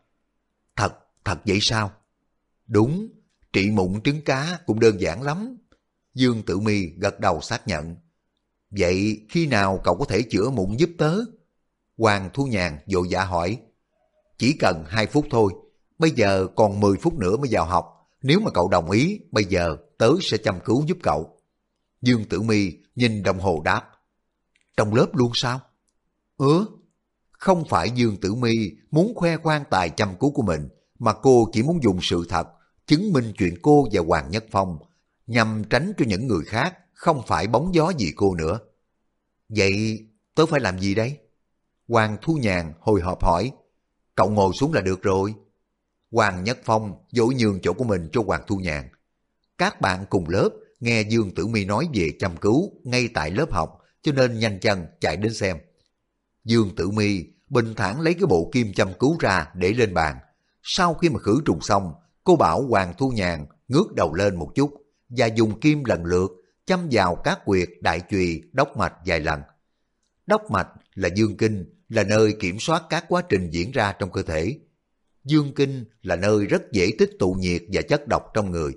S1: Thật, thật vậy sao? Đúng, trị mụn trứng cá cũng đơn giản lắm. Dương Tử Mi gật đầu xác nhận. Vậy khi nào cậu có thể chữa mụn giúp tớ? Hoàng Thu Nhàn vội dạ hỏi. Chỉ cần 2 phút thôi, bây giờ còn 10 phút nữa mới vào học. Nếu mà cậu đồng ý, bây giờ tớ sẽ chăm cứu giúp cậu. Dương Tử Mi nhìn đồng hồ đáp. Trong lớp luôn sao? Ừ, không phải Dương Tử Mi muốn khoe khoang tài chăm cứu của mình, mà cô chỉ muốn dùng sự thật, chứng minh chuyện cô và Hoàng Nhất Phong, nhằm tránh cho những người khác không phải bóng gió gì cô nữa. Vậy tớ phải làm gì đây? Hoàng Thu Nhàn hồi hộp hỏi, cậu ngồi xuống là được rồi. Hoàng Nhất Phong dỗ nhường chỗ của mình cho Hoàng Thu Nhàn. Các bạn cùng lớp nghe Dương Tử Mi nói về chăm cứu ngay tại lớp học, cho nên nhanh chân chạy đến xem. Dương Tử Mi bình thản lấy cái bộ kim chăm cứu ra để lên bàn. Sau khi mà khử trùng xong, cô bảo Hoàng Thu Nhàn ngước đầu lên một chút và dùng kim lần lượt châm vào các quyệt đại trùy đốc mạch vài lần. Đốc mạch là dương kinh, là nơi kiểm soát các quá trình diễn ra trong cơ thể. Dương kinh là nơi rất dễ tích tụ nhiệt và chất độc trong người.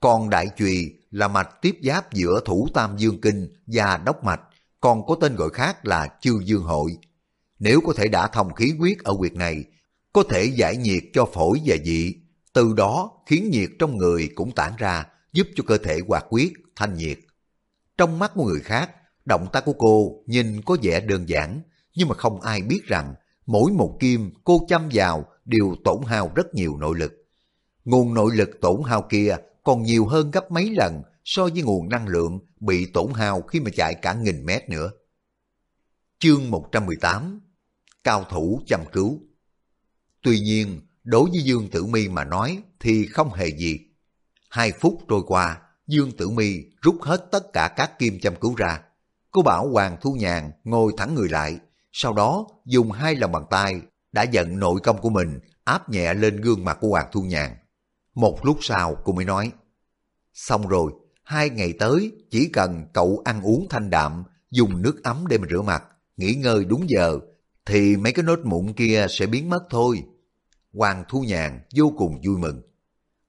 S1: Còn đại trùy là mạch tiếp giáp giữa thủ tam dương kinh và đốc mạch, còn có tên gọi khác là chư dương hội. Nếu có thể đã thông khí huyết ở quyệt này, có thể giải nhiệt cho phổi và dị, từ đó khiến nhiệt trong người cũng tản ra, giúp cho cơ thể hoạt quyết, thanh nhiệt. Trong mắt của người khác, động tác của cô nhìn có vẻ đơn giản, nhưng mà không ai biết rằng mỗi một kim cô chăm vào đều tổn hao rất nhiều nội lực. Nguồn nội lực tổn hao kia còn nhiều hơn gấp mấy lần so với nguồn năng lượng bị tổn hao khi mà chạy cả nghìn mét nữa. Chương 118 Cao thủ chăm cứu Tuy nhiên, đối với Dương Tử Mi mà nói thì không hề gì. Hai phút trôi qua, Dương Tử Mi rút hết tất cả các kim chăm cứu ra. Cô bảo Hoàng Thu Nhàn ngồi thẳng người lại, sau đó dùng hai lòng bàn tay đã giận nội công của mình áp nhẹ lên gương mặt của Hoàng Thu Nhàn. Một lúc sau cô mới nói, Xong rồi, hai ngày tới chỉ cần cậu ăn uống thanh đạm, dùng nước ấm để mà rửa mặt, nghỉ ngơi đúng giờ, thì mấy cái nốt mụn kia sẽ biến mất thôi. Hoàng Thu Nhàn vô cùng vui mừng.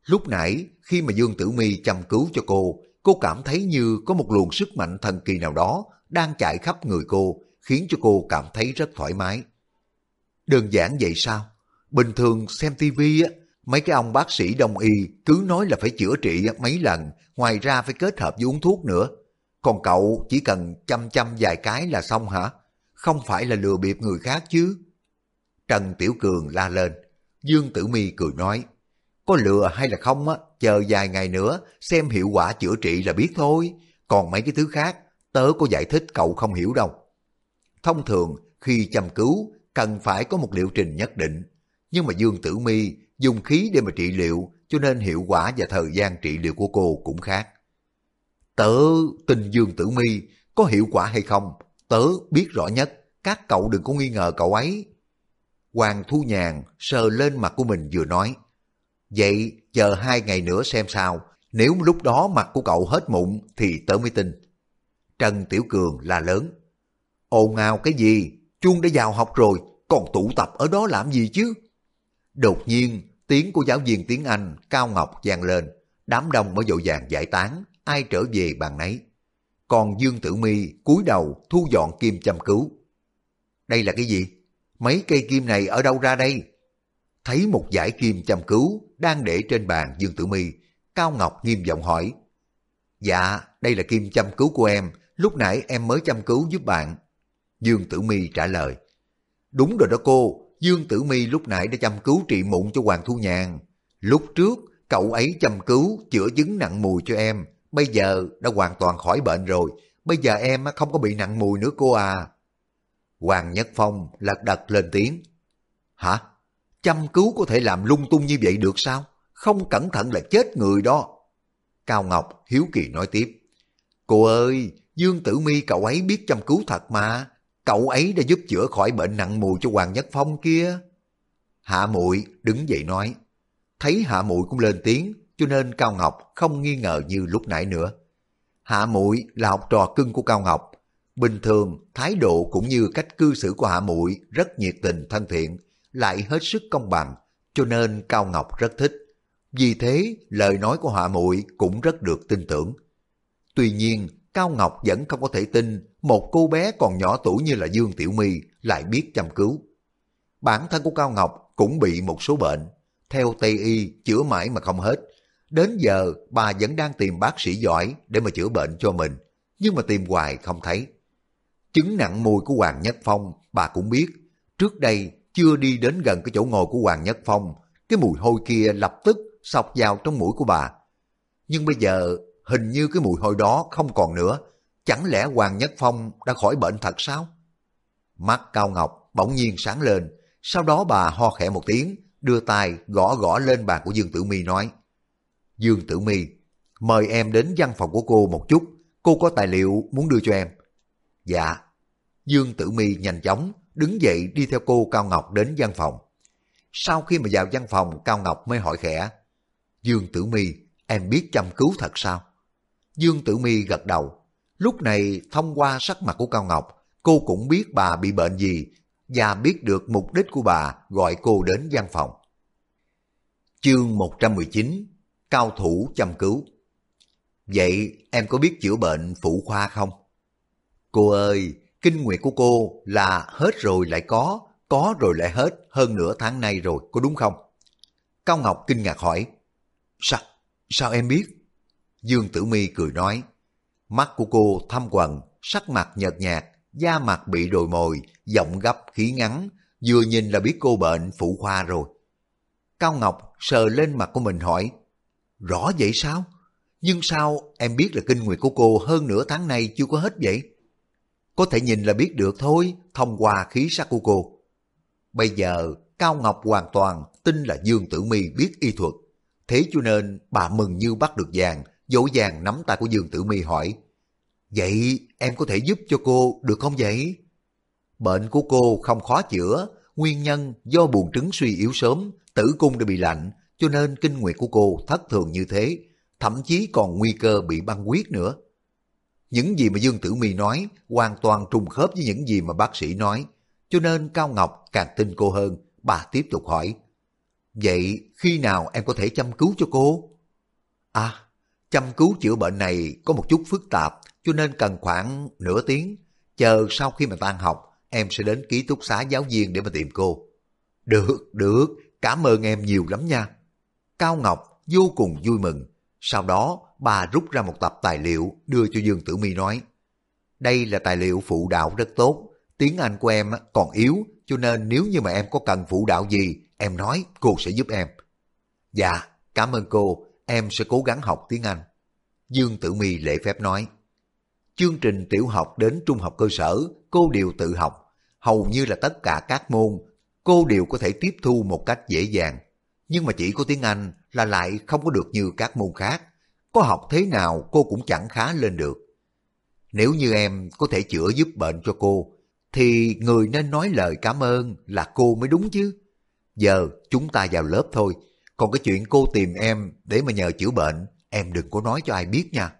S1: Lúc nãy khi mà Dương Tử Mi chăm cứu cho cô, cô cảm thấy như có một luồng sức mạnh thần kỳ nào đó đang chạy khắp người cô, khiến cho cô cảm thấy rất thoải mái. Đơn giản vậy sao? Bình thường xem tivi á, mấy cái ông bác sĩ đông y cứ nói là phải chữa trị mấy lần, ngoài ra phải kết hợp với uống thuốc nữa. Còn cậu chỉ cần chăm chăm vài cái là xong hả? Không phải là lừa bịp người khác chứ? Trần Tiểu Cường la lên. Dương Tử Mi cười nói, có lừa hay là không á, chờ vài ngày nữa xem hiệu quả chữa trị là biết thôi. Còn mấy cái thứ khác, tớ có giải thích cậu không hiểu đâu. Thông thường, khi chăm cứu, cần phải có một liệu trình nhất định. Nhưng mà Dương Tử Mi dùng khí để mà trị liệu, cho nên hiệu quả và thời gian trị liệu của cô cũng khác. Tớ tin Dương Tử Mi có hiệu quả hay không, tớ biết rõ nhất, các cậu đừng có nghi ngờ cậu ấy. Hoàng Thu Nhàn sờ lên mặt của mình vừa nói, Vậy chờ hai ngày nữa xem sao, nếu lúc đó mặt của cậu hết mụn thì tớ mới tin. Trần Tiểu Cường là lớn. Ồn ào cái gì, chuông đã vào học rồi, còn tụ tập ở đó làm gì chứ? Đột nhiên, tiếng của giáo viên tiếng Anh Cao Ngọc vang lên, đám đông mới dội vàng giải tán, ai trở về bàn nấy. Còn Dương Tử Mi cúi đầu thu dọn kim chăm cứu. Đây là cái gì? Mấy cây kim này ở đâu ra đây? Thấy một giải kim chăm cứu đang để trên bàn Dương Tử Mi, Cao Ngọc nghiêm giọng hỏi. Dạ, đây là kim chăm cứu của em, lúc nãy em mới chăm cứu giúp bạn. Dương Tử Mi trả lời. Đúng rồi đó cô, Dương Tử Mi lúc nãy đã chăm cứu trị mụn cho Hoàng Thu Nhàn. Lúc trước, cậu ấy chăm cứu chữa chứng nặng mùi cho em, bây giờ đã hoàn toàn khỏi bệnh rồi, bây giờ em không có bị nặng mùi nữa cô à. Hoàng Nhất Phong lật đật lên tiếng. Hả? Chăm cứu có thể làm lung tung như vậy được sao? Không cẩn thận là chết người đó. Cao Ngọc hiếu kỳ nói tiếp. Cô ơi, Dương Tử Mi cậu ấy biết chăm cứu thật mà. Cậu ấy đã giúp chữa khỏi bệnh nặng mùi cho Hoàng Nhất Phong kia. Hạ muội đứng dậy nói. Thấy Hạ muội cũng lên tiếng, cho nên Cao Ngọc không nghi ngờ như lúc nãy nữa. Hạ muội là học trò cưng của Cao Ngọc. Bình thường, thái độ cũng như cách cư xử của Hạ muội rất nhiệt tình thân thiện, lại hết sức công bằng, cho nên Cao Ngọc rất thích. Vì thế, lời nói của Hạ muội cũng rất được tin tưởng. Tuy nhiên, Cao Ngọc vẫn không có thể tin một cô bé còn nhỏ tuổi như là Dương Tiểu My lại biết chăm cứu. Bản thân của Cao Ngọc cũng bị một số bệnh, theo Tây Y chữa mãi mà không hết. Đến giờ bà vẫn đang tìm bác sĩ giỏi để mà chữa bệnh cho mình, nhưng mà tìm hoài không thấy. Chứng nặng mùi của Hoàng Nhất Phong bà cũng biết, trước đây chưa đi đến gần cái chỗ ngồi của Hoàng Nhất Phong, cái mùi hôi kia lập tức sọc vào trong mũi của bà. Nhưng bây giờ hình như cái mùi hôi đó không còn nữa, chẳng lẽ Hoàng Nhất Phong đã khỏi bệnh thật sao? Mắt Cao Ngọc bỗng nhiên sáng lên, sau đó bà ho khẽ một tiếng, đưa tay gõ gõ lên bàn của Dương Tử Mi nói, Dương Tử Mi, mời em đến văn phòng của cô một chút, cô có tài liệu muốn đưa cho em. Dạ. Dương Tử Mi nhanh chóng đứng dậy đi theo cô Cao Ngọc đến văn phòng. Sau khi mà vào văn phòng, Cao Ngọc mới hỏi khẽ, Dương Tử Mi, em biết chăm cứu thật sao? Dương Tử Mi gật đầu. Lúc này thông qua sắc mặt của Cao Ngọc, cô cũng biết bà bị bệnh gì và biết được mục đích của bà gọi cô đến văn phòng. Chương 119 Cao thủ chăm cứu Vậy em có biết chữa bệnh phụ khoa không? Cô ơi, kinh nguyệt của cô là hết rồi lại có, có rồi lại hết hơn nửa tháng nay rồi, có đúng không? Cao Ngọc kinh ngạc hỏi, sao, sao em biết? Dương Tử Mi cười nói, mắt của cô thâm quần, sắc mặt nhợt nhạt, da mặt bị đồi mồi, giọng gấp khí ngắn, vừa nhìn là biết cô bệnh phụ khoa rồi. Cao Ngọc sờ lên mặt của mình hỏi, rõ vậy sao? Nhưng sao em biết là kinh nguyệt của cô hơn nửa tháng nay chưa có hết vậy? Có thể nhìn là biết được thôi, thông qua khí sắc của cô. Bây giờ Cao Ngọc hoàn toàn tin là Dương Tử Mi biết y thuật. Thế cho nên bà mừng như bắt được vàng, dỗ dàng nắm tay của Dương Tử Mi hỏi. Vậy em có thể giúp cho cô được không vậy? Bệnh của cô không khó chữa, nguyên nhân do buồn trứng suy yếu sớm, tử cung đã bị lạnh, cho nên kinh nguyệt của cô thất thường như thế, thậm chí còn nguy cơ bị băng huyết nữa. Những gì mà Dương Tử Mi nói hoàn toàn trùng khớp với những gì mà bác sĩ nói, cho nên Cao Ngọc càng tin cô hơn, bà tiếp tục hỏi. Vậy khi nào em có thể chăm cứu cho cô? À, chăm cứu chữa bệnh này có một chút phức tạp, cho nên cần khoảng nửa tiếng. Chờ sau khi mà tan học, em sẽ đến ký túc xá giáo viên để mà tìm cô. Được, được, cảm ơn em nhiều lắm nha. Cao Ngọc vô cùng vui mừng. Sau đó, bà rút ra một tập tài liệu đưa cho Dương Tử Mi nói. Đây là tài liệu phụ đạo rất tốt, tiếng Anh của em còn yếu, cho nên nếu như mà em có cần phụ đạo gì, em nói cô sẽ giúp em. Dạ, cảm ơn cô, em sẽ cố gắng học tiếng Anh. Dương Tử Mi lễ phép nói. Chương trình tiểu học đến trung học cơ sở, cô đều tự học. Hầu như là tất cả các môn, cô đều có thể tiếp thu một cách dễ dàng. Nhưng mà chỉ có tiếng Anh là lại không có được như các môn khác. Có học thế nào cô cũng chẳng khá lên được. Nếu như em có thể chữa giúp bệnh cho cô, thì người nên nói lời cảm ơn là cô mới đúng chứ. Giờ chúng ta vào lớp thôi, còn cái chuyện cô tìm em để mà nhờ chữa bệnh, em đừng có nói cho ai biết nha.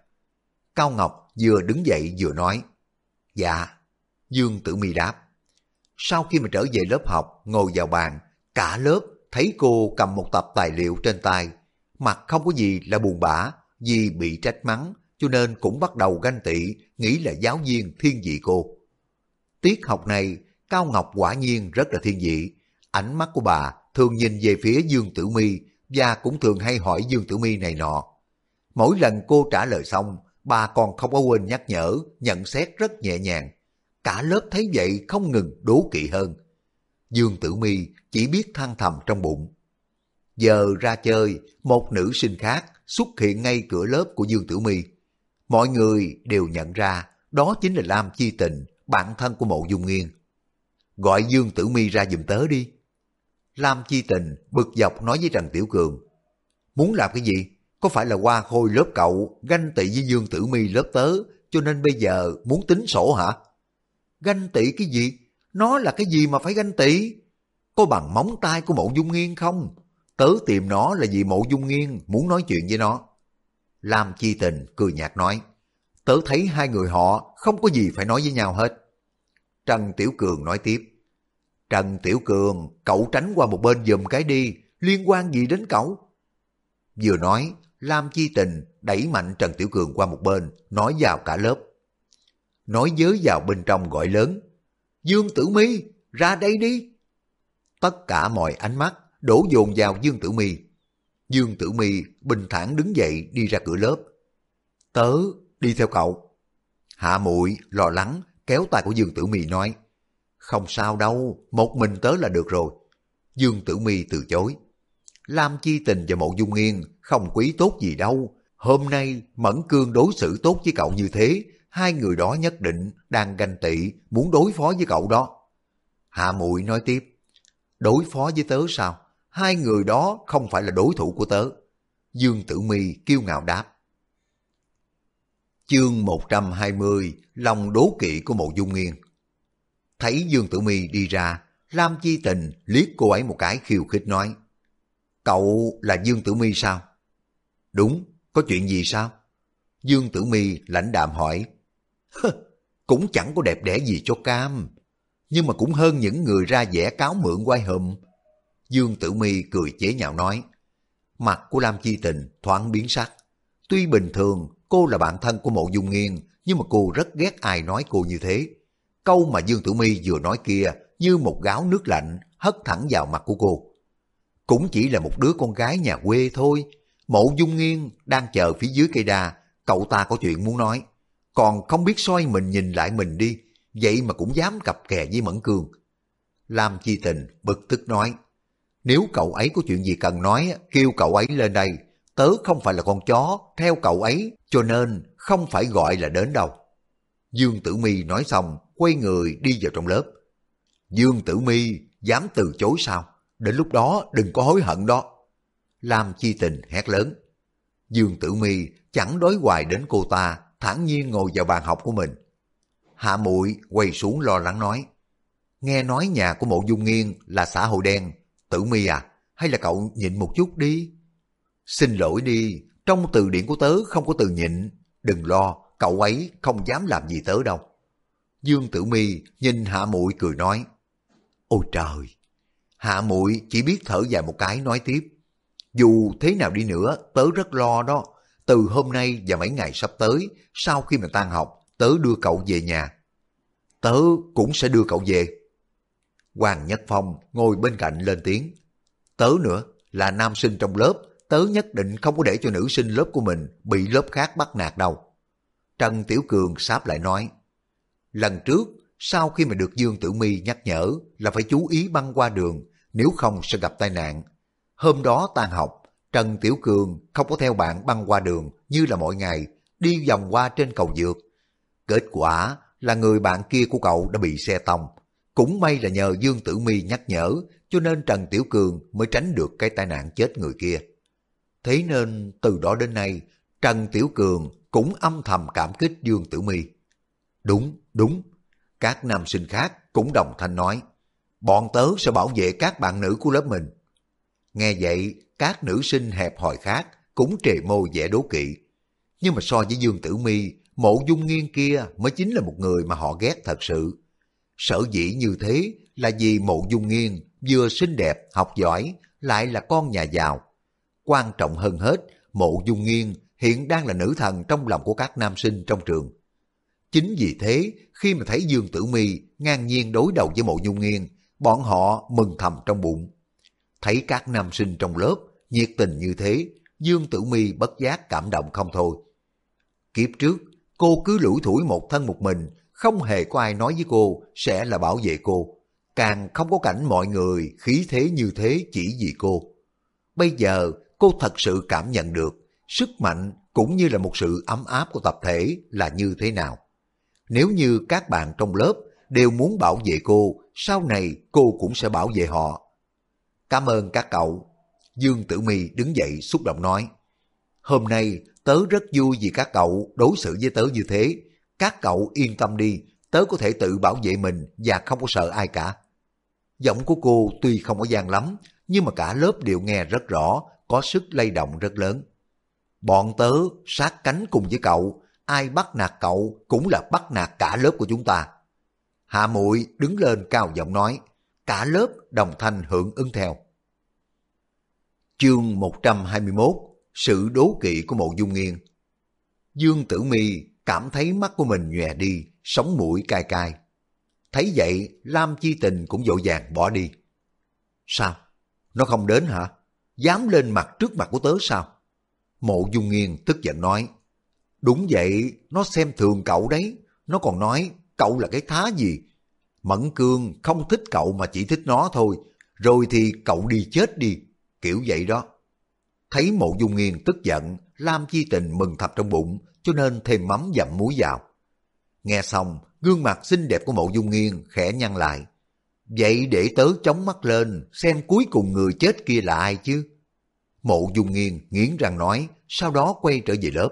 S1: Cao Ngọc vừa đứng dậy vừa nói, Dạ, Dương Tử Mi đáp. Sau khi mà trở về lớp học, ngồi vào bàn, cả lớp thấy cô cầm một tập tài liệu trên tay, mặt không có gì là buồn bã, vì bị trách mắng, cho nên cũng bắt đầu ganh tị, nghĩ là giáo viên thiên vị cô. Tiết học này, Cao Ngọc quả nhiên rất là thiên vị. Ánh mắt của bà thường nhìn về phía Dương Tử Mi và cũng thường hay hỏi Dương Tử Mi này nọ. Mỗi lần cô trả lời xong, bà còn không có quên nhắc nhở, nhận xét rất nhẹ nhàng. Cả lớp thấy vậy không ngừng đố kỵ hơn. Dương Tử Mi chỉ biết than thầm trong bụng. Giờ ra chơi, một nữ sinh khác xuất hiện ngay cửa lớp của Dương Tử Mi. Mọi người đều nhận ra đó chính là Lam Chi Tình, bạn thân của mộ dung nghiên. Gọi Dương Tử Mi ra giùm tớ đi. Lam Chi Tình bực dọc nói với Trần Tiểu Cường. Muốn làm cái gì? Có phải là qua khôi lớp cậu ganh tị với Dương Tử Mi lớp tớ cho nên bây giờ muốn tính sổ hả? Ganh tị cái gì? Nó là cái gì mà phải ganh tị? Có bằng móng tay của mộ dung nghiên không? Tớ tìm nó là vì mộ dung nghiên muốn nói chuyện với nó. Lam Chi Tình cười nhạt nói tớ thấy hai người họ không có gì phải nói với nhau hết. Trần Tiểu Cường nói tiếp. Trần Tiểu Cường, cậu tránh qua một bên giùm cái đi, liên quan gì đến cậu? Vừa nói, Lam Chi Tình đẩy mạnh Trần Tiểu Cường qua một bên, nói vào cả lớp. Nói giới vào bên trong gọi lớn. Dương Tử Mi, ra đây đi. Tất cả mọi ánh mắt đổ dồn vào Dương Tử Mi. Dương Tử Mi bình thản đứng dậy đi ra cửa lớp. Tớ đi theo cậu. Hạ muội lo lắng, kéo tay của Dương Tử Mi nói, không sao đâu, một mình tớ là được rồi. Dương Tử Mi từ chối. Lam Chi Tình và Mộ Dung Nghiên không quý tốt gì đâu. Hôm nay Mẫn Cương đối xử tốt với cậu như thế, hai người đó nhất định đang ganh tị, muốn đối phó với cậu đó. Hạ muội nói tiếp, đối phó với tớ sao? Hai người đó không phải là đối thủ của tớ. Dương Tử Mi kiêu ngạo đáp. Chương 120 Lòng đố kỵ của mộ dung nghiên Thấy Dương Tử Mi đi ra, Lam Chi Tình liếc cô ấy một cái khiêu khích nói Cậu là Dương Tử Mi sao? Đúng, có chuyện gì sao? Dương Tử Mi lãnh đạm hỏi Cũng chẳng có đẹp đẽ gì cho cam Nhưng mà cũng hơn những người ra vẻ cáo mượn quay hùm Dương Tử Mi cười chế nhạo nói Mặt của Lam Chi Tình thoáng biến sắc Tuy bình thường cô là bạn thân của mộ dung nghiên, nhưng mà cô rất ghét ai nói cô như thế. Câu mà Dương Tử My vừa nói kia như một gáo nước lạnh hất thẳng vào mặt của cô. Cũng chỉ là một đứa con gái nhà quê thôi, Mộ dung nghiêng đang chờ phía dưới cây đa, cậu ta có chuyện muốn nói. Còn không biết soi mình nhìn lại mình đi, vậy mà cũng dám cặp kè với Mẫn Cương. Lam Chi Tình bực tức nói, nếu cậu ấy có chuyện gì cần nói, kêu cậu ấy lên đây. Tớ không phải là con chó, theo cậu ấy, cho nên không phải gọi là đến đâu. Dương Tử Mi nói xong, quay người đi vào trong lớp. Dương Tử Mi dám từ chối sao? Đến lúc đó đừng có hối hận đó. Lam Chi Tình hét lớn. Dương Tử Mi chẳng đối hoài đến cô ta, thản nhiên ngồi vào bàn học của mình. Hạ muội quay xuống lo lắng nói. Nghe nói nhà của mộ dung nghiên là xã hội đen. Tử Mi à, hay là cậu nhịn một chút đi? Xin lỗi đi, trong từ điển của tớ không có từ nhịn. Đừng lo, cậu ấy không dám làm gì tớ đâu. Dương Tử Mi nhìn Hạ Muội cười nói: "Ôi trời!" Hạ Muội chỉ biết thở dài một cái nói tiếp: "Dù thế nào đi nữa, tớ rất lo đó. Từ hôm nay và mấy ngày sắp tới, sau khi mà tan học, tớ đưa cậu về nhà. Tớ cũng sẽ đưa cậu về." Hoàng Nhất Phong ngồi bên cạnh lên tiếng: "Tớ nữa, là nam sinh trong lớp, tớ nhất định không có để cho nữ sinh lớp của mình bị lớp khác bắt nạt đâu." Trần Tiểu Cường sáp lại nói, lần trước, sau khi mà được Dương Tử Mi nhắc nhở là phải chú ý băng qua đường, nếu không sẽ gặp tai nạn. Hôm đó tan học, Trần Tiểu Cường không có theo bạn băng qua đường như là mọi ngày, đi vòng qua trên cầu dược. Kết quả là người bạn kia của cậu đã bị xe tông. Cũng may là nhờ Dương Tử Mi nhắc nhở, cho nên Trần Tiểu Cường mới tránh được cái tai nạn chết người kia. Thế nên từ đó đến nay, Trần Tiểu Cường cũng âm thầm cảm kích Dương Tử Mi. Đúng, đúng. Các nam sinh khác cũng đồng thanh nói, bọn tớ sẽ bảo vệ các bạn nữ của lớp mình. Nghe vậy, các nữ sinh hẹp hòi khác cũng trề môi vẻ đố kỵ. Nhưng mà so với Dương Tử Mi, mộ dung nghiên kia mới chính là một người mà họ ghét thật sự. Sở dĩ như thế là vì mộ dung nghiên vừa xinh đẹp, học giỏi, lại là con nhà giàu. Quan trọng hơn hết, mộ dung nghiên hiện đang là nữ thần trong lòng của các nam sinh trong trường. Chính vì thế, khi mà thấy Dương Tử Mi ngang nhiên đối đầu với mộ dung nghiên, bọn họ mừng thầm trong bụng. Thấy các nam sinh trong lớp nhiệt tình như thế, Dương Tử Mi bất giác cảm động không thôi. Kiếp trước, cô cứ lủi thủi một thân một mình, không hề có ai nói với cô sẽ là bảo vệ cô. Càng không có cảnh mọi người khí thế như thế chỉ vì cô. Bây giờ cô thật sự cảm nhận được sức mạnh cũng như là một sự ấm áp của tập thể là như thế nào. Nếu như các bạn trong lớp đều muốn bảo vệ cô, sau này cô cũng sẽ bảo vệ họ. Cảm ơn các cậu. Dương Tử Mi đứng dậy xúc động nói. Hôm nay tớ rất vui vì các cậu đối xử với tớ như thế. Các cậu yên tâm đi, tớ có thể tự bảo vệ mình và không có sợ ai cả. Giọng của cô tuy không có gian lắm, nhưng mà cả lớp đều nghe rất rõ, có sức lay động rất lớn. Bọn tớ sát cánh cùng với cậu, ai bắt nạt cậu cũng là bắt nạt cả lớp của chúng ta. Hạ muội đứng lên cao giọng nói, cả lớp đồng thanh hưởng ứng theo. Chương 121 Sự đố kỵ của mộ dung nghiên Dương Tử Mi cảm thấy mắt của mình nhòe đi, sống mũi cay cay. Thấy vậy, Lam Chi Tình cũng dội vàng bỏ đi. Sao? Nó không đến hả? Dám lên mặt trước mặt của tớ sao? Mộ Dung Nghiên tức giận nói, Đúng vậy, nó xem thường cậu đấy. Nó còn nói, cậu là cái thá gì? Mẫn Cương không thích cậu mà chỉ thích nó thôi. Rồi thì cậu đi chết đi. Kiểu vậy đó. Thấy mộ dung nghiên tức giận, Lam Chi Tình mừng thập trong bụng, cho nên thêm mắm dặm muối vào. Nghe xong, gương mặt xinh đẹp của mộ dung nghiên khẽ nhăn lại. Vậy để tớ chống mắt lên, xem cuối cùng người chết kia là ai chứ? Mộ dung nghiên nghiến răng nói, sau đó quay trở về lớp.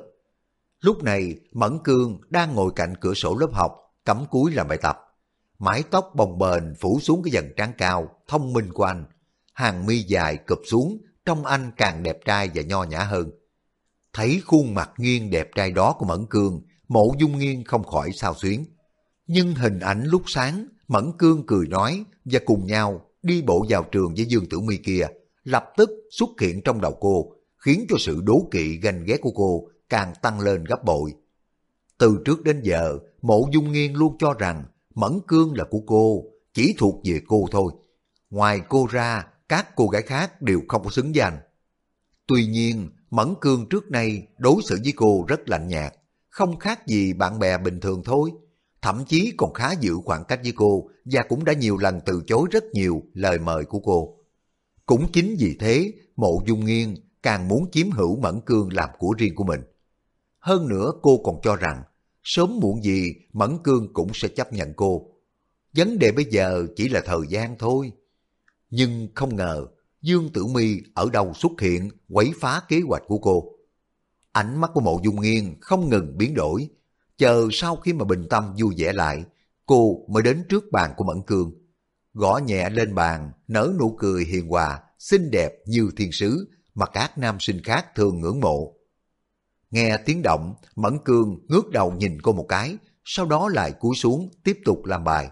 S1: Lúc này, Mẫn Cương đang ngồi cạnh cửa sổ lớp học, cắm cúi làm bài tập. Mái tóc bồng bềnh phủ xuống cái dần trán cao, thông minh của anh. Hàng mi dài cụp xuống, trông anh càng đẹp trai và nho nhã hơn. Thấy khuôn mặt nghiêng đẹp trai đó của Mẫn Cương, mộ dung nghiêng không khỏi sao xuyến. Nhưng hình ảnh lúc sáng, Mẫn Cương cười nói và cùng nhau đi bộ vào trường với Dương Tử Mi kia, lập tức xuất hiện trong đầu cô, khiến cho sự đố kỵ ganh ghét của cô càng tăng lên gấp bội. Từ trước đến giờ, mộ dung nghiên luôn cho rằng mẫn cương là của cô, chỉ thuộc về cô thôi. Ngoài cô ra, các cô gái khác đều không có xứng danh. Tuy nhiên, Mẫn Cương trước nay đối xử với cô rất lạnh nhạt, không khác gì bạn bè bình thường thôi. Thậm chí còn khá giữ khoảng cách với cô và cũng đã nhiều lần từ chối rất nhiều lời mời của cô. Cũng chính vì thế, mộ dung nghiên càng muốn chiếm hữu Mẫn Cương làm của riêng của mình. Hơn nữa cô còn cho rằng, sớm muộn gì Mẫn Cương cũng sẽ chấp nhận cô. Vấn đề bây giờ chỉ là thời gian thôi. Nhưng không ngờ, Dương Tử Mi ở đâu xuất hiện quấy phá kế hoạch của cô. Ánh mắt của mộ dung nghiên không ngừng biến đổi. Chờ sau khi mà bình tâm vui vẻ lại, cô mới đến trước bàn của Mẫn Cương. Gõ nhẹ lên bàn, nở nụ cười hiền hòa, xinh đẹp như thiên sứ mà các nam sinh khác thường ngưỡng mộ. Nghe tiếng động, Mẫn Cương ngước đầu nhìn cô một cái, sau đó lại cúi xuống tiếp tục làm bài.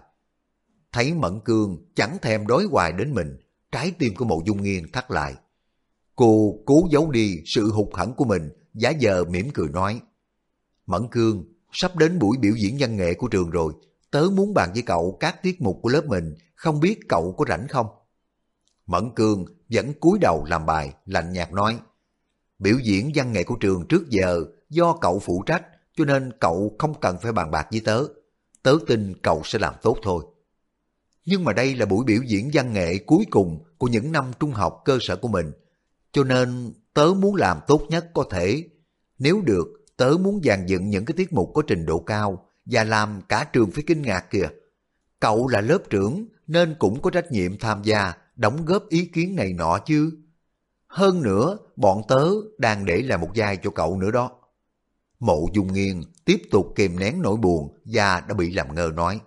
S1: Thấy Mẫn Cương chẳng thèm đối hoài đến mình, trái tim của mộ dung nghiên thắt lại. Cô cố giấu đi sự hụt hẫng của mình, giả giờ mỉm cười nói. Mẫn Cương, sắp đến buổi biểu diễn văn nghệ của trường rồi, tớ muốn bàn với cậu các tiết mục của lớp mình, không biết cậu có rảnh không? Mẫn Cương vẫn cúi đầu làm bài, lạnh nhạt nói. Biểu diễn văn nghệ của trường trước giờ do cậu phụ trách, cho nên cậu không cần phải bàn bạc với tớ. Tớ tin cậu sẽ làm tốt thôi. Nhưng mà đây là buổi biểu diễn văn nghệ cuối cùng của những năm trung học cơ sở của mình. Cho nên tớ muốn làm tốt nhất có thể. Nếu được, tớ muốn dàn dựng những cái tiết mục có trình độ cao và làm cả trường phải kinh ngạc kìa. Cậu là lớp trưởng nên cũng có trách nhiệm tham gia, đóng góp ý kiến này nọ chứ. Hơn nữa, bọn tớ đang để lại một vai cho cậu nữa đó. Mộ dung nghiêng tiếp tục kìm nén nỗi buồn và đã bị làm ngơ nói.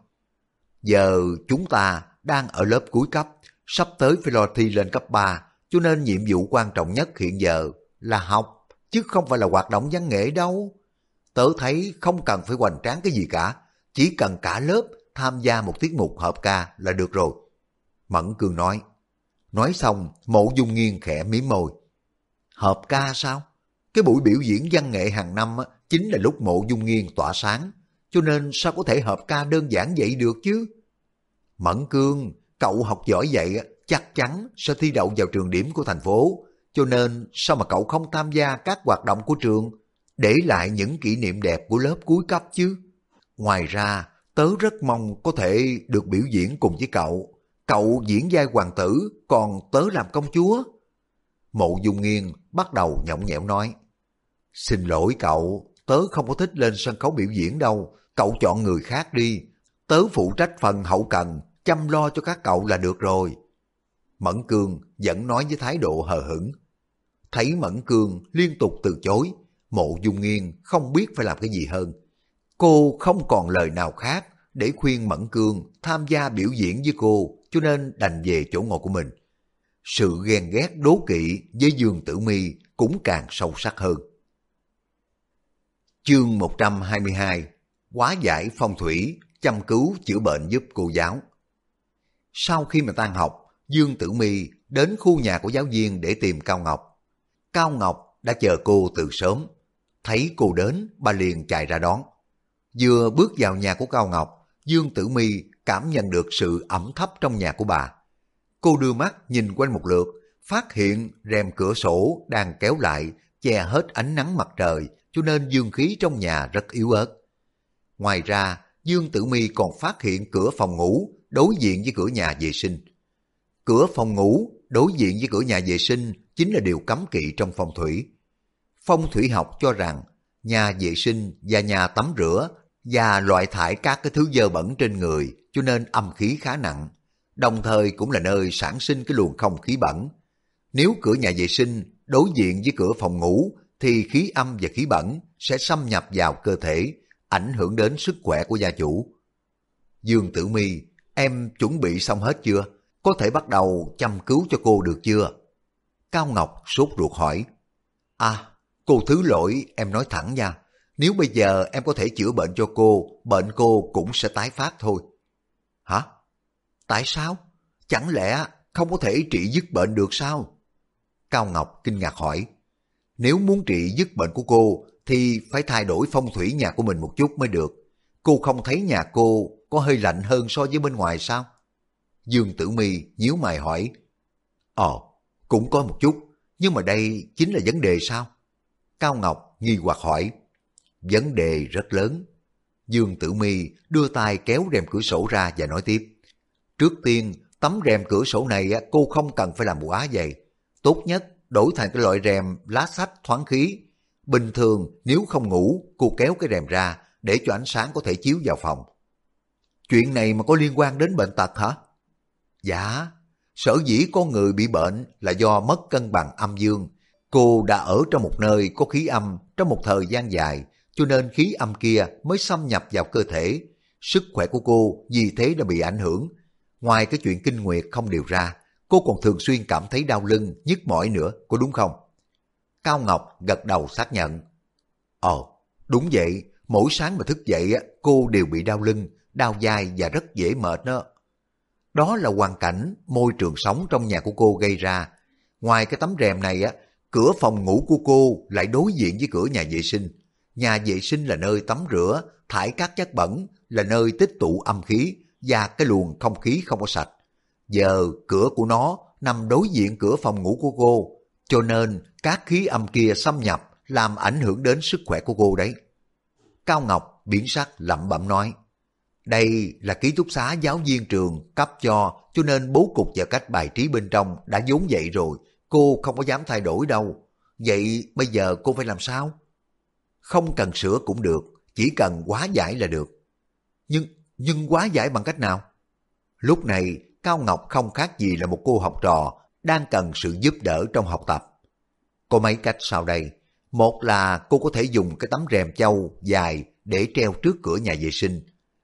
S1: Giờ chúng ta đang ở lớp cuối cấp, sắp tới phải lo thi lên cấp 3, cho nên nhiệm vụ quan trọng nhất hiện giờ là học, chứ không phải là hoạt động văn nghệ đâu. Tớ thấy không cần phải hoành tráng cái gì cả, chỉ cần cả lớp tham gia một tiết mục hợp ca là được rồi. Mẫn cường nói. Nói xong, mộ dung nghiêng khẽ mím môi. Hợp ca sao? Cái buổi biểu diễn văn nghệ hàng năm á, chính là lúc mộ dung nghiêng tỏa sáng, cho nên sao có thể hợp ca đơn giản vậy được chứ? Mẫn Cương, cậu học giỏi vậy chắc chắn sẽ thi đậu vào trường điểm của thành phố, cho nên sao mà cậu không tham gia các hoạt động của trường, để lại những kỷ niệm đẹp của lớp cuối cấp chứ? Ngoài ra, tớ rất mong có thể được biểu diễn cùng với cậu. Cậu diễn vai hoàng tử, còn tớ làm công chúa. Mộ Dung Nghiên bắt đầu nhõng nhẽo nói. Xin lỗi cậu, tớ không có thích lên sân khấu biểu diễn đâu, cậu chọn người khác đi. Tớ phụ trách phần hậu cần, chăm lo cho các cậu là được rồi. Mẫn Cương vẫn nói với thái độ hờ hững. Thấy Mẫn Cương liên tục từ chối, mộ dung nghiên không biết phải làm cái gì hơn. Cô không còn lời nào khác để khuyên Mẫn Cương tham gia biểu diễn với cô, cho nên đành về chỗ ngồi của mình. Sự ghen ghét đố kỵ với Dương Tử Mi cũng càng sâu sắc hơn. Chương 122 Quá giải phong thủy, chăm cứu chữa bệnh giúp cô giáo. Sau khi mà tan học, Dương Tử Mi đến khu nhà của giáo viên để tìm Cao Ngọc. Cao Ngọc đã chờ cô từ sớm. Thấy cô đến, bà liền chạy ra đón. Vừa bước vào nhà của Cao Ngọc, Dương Tử Mi cảm nhận được sự ẩm thấp trong nhà của bà. Cô đưa mắt nhìn quanh một lượt, phát hiện rèm cửa sổ đang kéo lại, che hết ánh nắng mặt trời, cho nên dương khí trong nhà rất yếu ớt. Ngoài ra, Dương Tử Mi còn phát hiện cửa phòng ngủ đối diện với cửa nhà vệ sinh. Cửa phòng ngủ đối diện với cửa nhà vệ sinh chính là điều cấm kỵ trong phong thủy. Phong thủy học cho rằng nhà vệ sinh và nhà tắm rửa và loại thải các cái thứ dơ bẩn trên người cho nên âm khí khá nặng, đồng thời cũng là nơi sản sinh cái luồng không khí bẩn. Nếu cửa nhà vệ sinh đối diện với cửa phòng ngủ thì khí âm và khí bẩn sẽ xâm nhập vào cơ thể, ảnh hưởng đến sức khỏe của gia chủ. Dương Tử Mi, em chuẩn bị xong hết chưa? Có thể bắt đầu chăm cứu cho cô được chưa? Cao Ngọc sốt ruột hỏi. À, cô thứ lỗi, em nói thẳng nha. Nếu bây giờ em có thể chữa bệnh cho cô, bệnh cô cũng sẽ tái phát thôi. Hả? Tại sao? Chẳng lẽ không có thể trị dứt bệnh được sao? Cao Ngọc kinh ngạc hỏi. Nếu muốn trị dứt bệnh của cô thì phải thay đổi phong thủy nhà của mình một chút mới được. Cô không thấy nhà cô có hơi lạnh hơn so với bên ngoài sao? Dương Tử Mi nhíu mày hỏi. Ồ, cũng có một chút, nhưng mà đây chính là vấn đề sao? Cao Ngọc nghi hoặc hỏi. Vấn đề rất lớn. Dương Tử Mi đưa tay kéo rèm cửa sổ ra và nói tiếp. Trước tiên, tấm rèm cửa sổ này cô không cần phải làm quá dày. Tốt nhất đổi thành cái loại rèm lá sách thoáng khí. Bình thường nếu không ngủ, cô kéo cái rèm ra để cho ánh sáng có thể chiếu vào phòng. Chuyện này mà có liên quan đến bệnh tật hả? Dạ, sở dĩ con người bị bệnh là do mất cân bằng âm dương. Cô đã ở trong một nơi có khí âm trong một thời gian dài, cho nên khí âm kia mới xâm nhập vào cơ thể. Sức khỏe của cô vì thế đã bị ảnh hưởng. Ngoài cái chuyện kinh nguyệt không điều ra, cô còn thường xuyên cảm thấy đau lưng, nhức mỏi nữa, có đúng không? Cao Ngọc gật đầu xác nhận. Ồ, đúng vậy, mỗi sáng mà thức dậy cô đều bị đau lưng, đau dai và rất dễ mệt đó. Đó là hoàn cảnh, môi trường sống trong nhà của cô gây ra. Ngoài cái tấm rèm này á, cửa phòng ngủ của cô lại đối diện với cửa nhà vệ sinh. Nhà vệ sinh là nơi tắm rửa, thải các chất bẩn, là nơi tích tụ âm khí và cái luồng không khí không có sạch. Giờ cửa của nó nằm đối diện cửa phòng ngủ của cô, cho nên các khí âm kia xâm nhập làm ảnh hưởng đến sức khỏe của cô đấy. Cao Ngọc biến sắc lẩm bẩm nói, đây là ký túc xá giáo viên trường cấp cho, cho nên bố cục và cách bài trí bên trong đã vốn vậy rồi, cô không có dám thay đổi đâu. Vậy bây giờ cô phải làm sao? Không cần sửa cũng được, chỉ cần quá giải là được. Nhưng, nhưng quá giải bằng cách nào? Lúc này, Cao Ngọc không khác gì là một cô học trò đang cần sự giúp đỡ trong học tập. Có mấy cách sau đây. Một là cô có thể dùng cái tấm rèm châu dài để treo trước cửa nhà vệ sinh.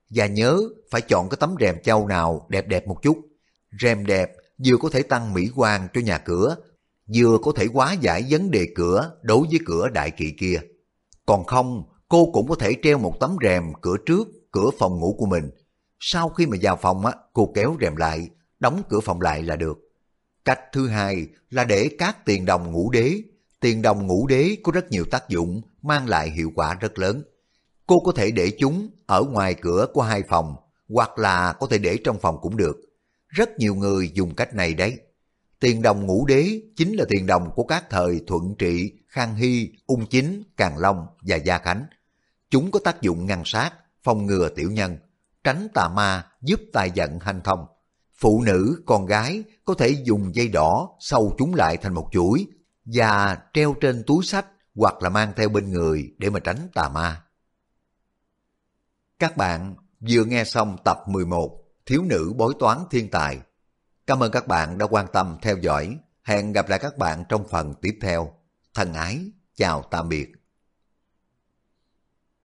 S1: Và nhớ phải chọn cái tấm rèm châu nào đẹp đẹp một chút. Rèm đẹp vừa có thể tăng mỹ quan cho nhà cửa, vừa có thể hóa giải vấn đề cửa đối với cửa đại kỵ kia. Còn không, cô cũng có thể treo một tấm rèm cửa trước, cửa phòng ngủ của mình. Sau khi mà vào phòng, á, cô kéo rèm lại, đóng cửa phòng lại là được. Cách thứ hai là để các tiền đồng ngũ đế. Tiền đồng ngũ đế có rất nhiều tác dụng, mang lại hiệu quả rất lớn. Cô có thể để chúng ở ngoài cửa của hai phòng, hoặc là có thể để trong phòng cũng được. Rất nhiều người dùng cách này đấy. Tiền đồng ngũ đế chính là tiền đồng của các thời Thuận Trị, Khang Hy, Ung Chính, Càng Long và Gia Khánh. Chúng có tác dụng ngăn sát, phòng ngừa tiểu nhân, tránh tà ma, giúp tài giận hành thông. Phụ nữ, con gái có thể dùng dây đỏ sâu chúng lại thành một chuỗi và treo trên túi sách hoặc là mang theo bên người để mà tránh tà ma. Các bạn vừa nghe xong tập 11 Thiếu nữ bói toán thiên tài. Cảm ơn các bạn đã quan tâm theo dõi. Hẹn gặp lại các bạn trong phần tiếp theo. Thân ái, chào tạm biệt.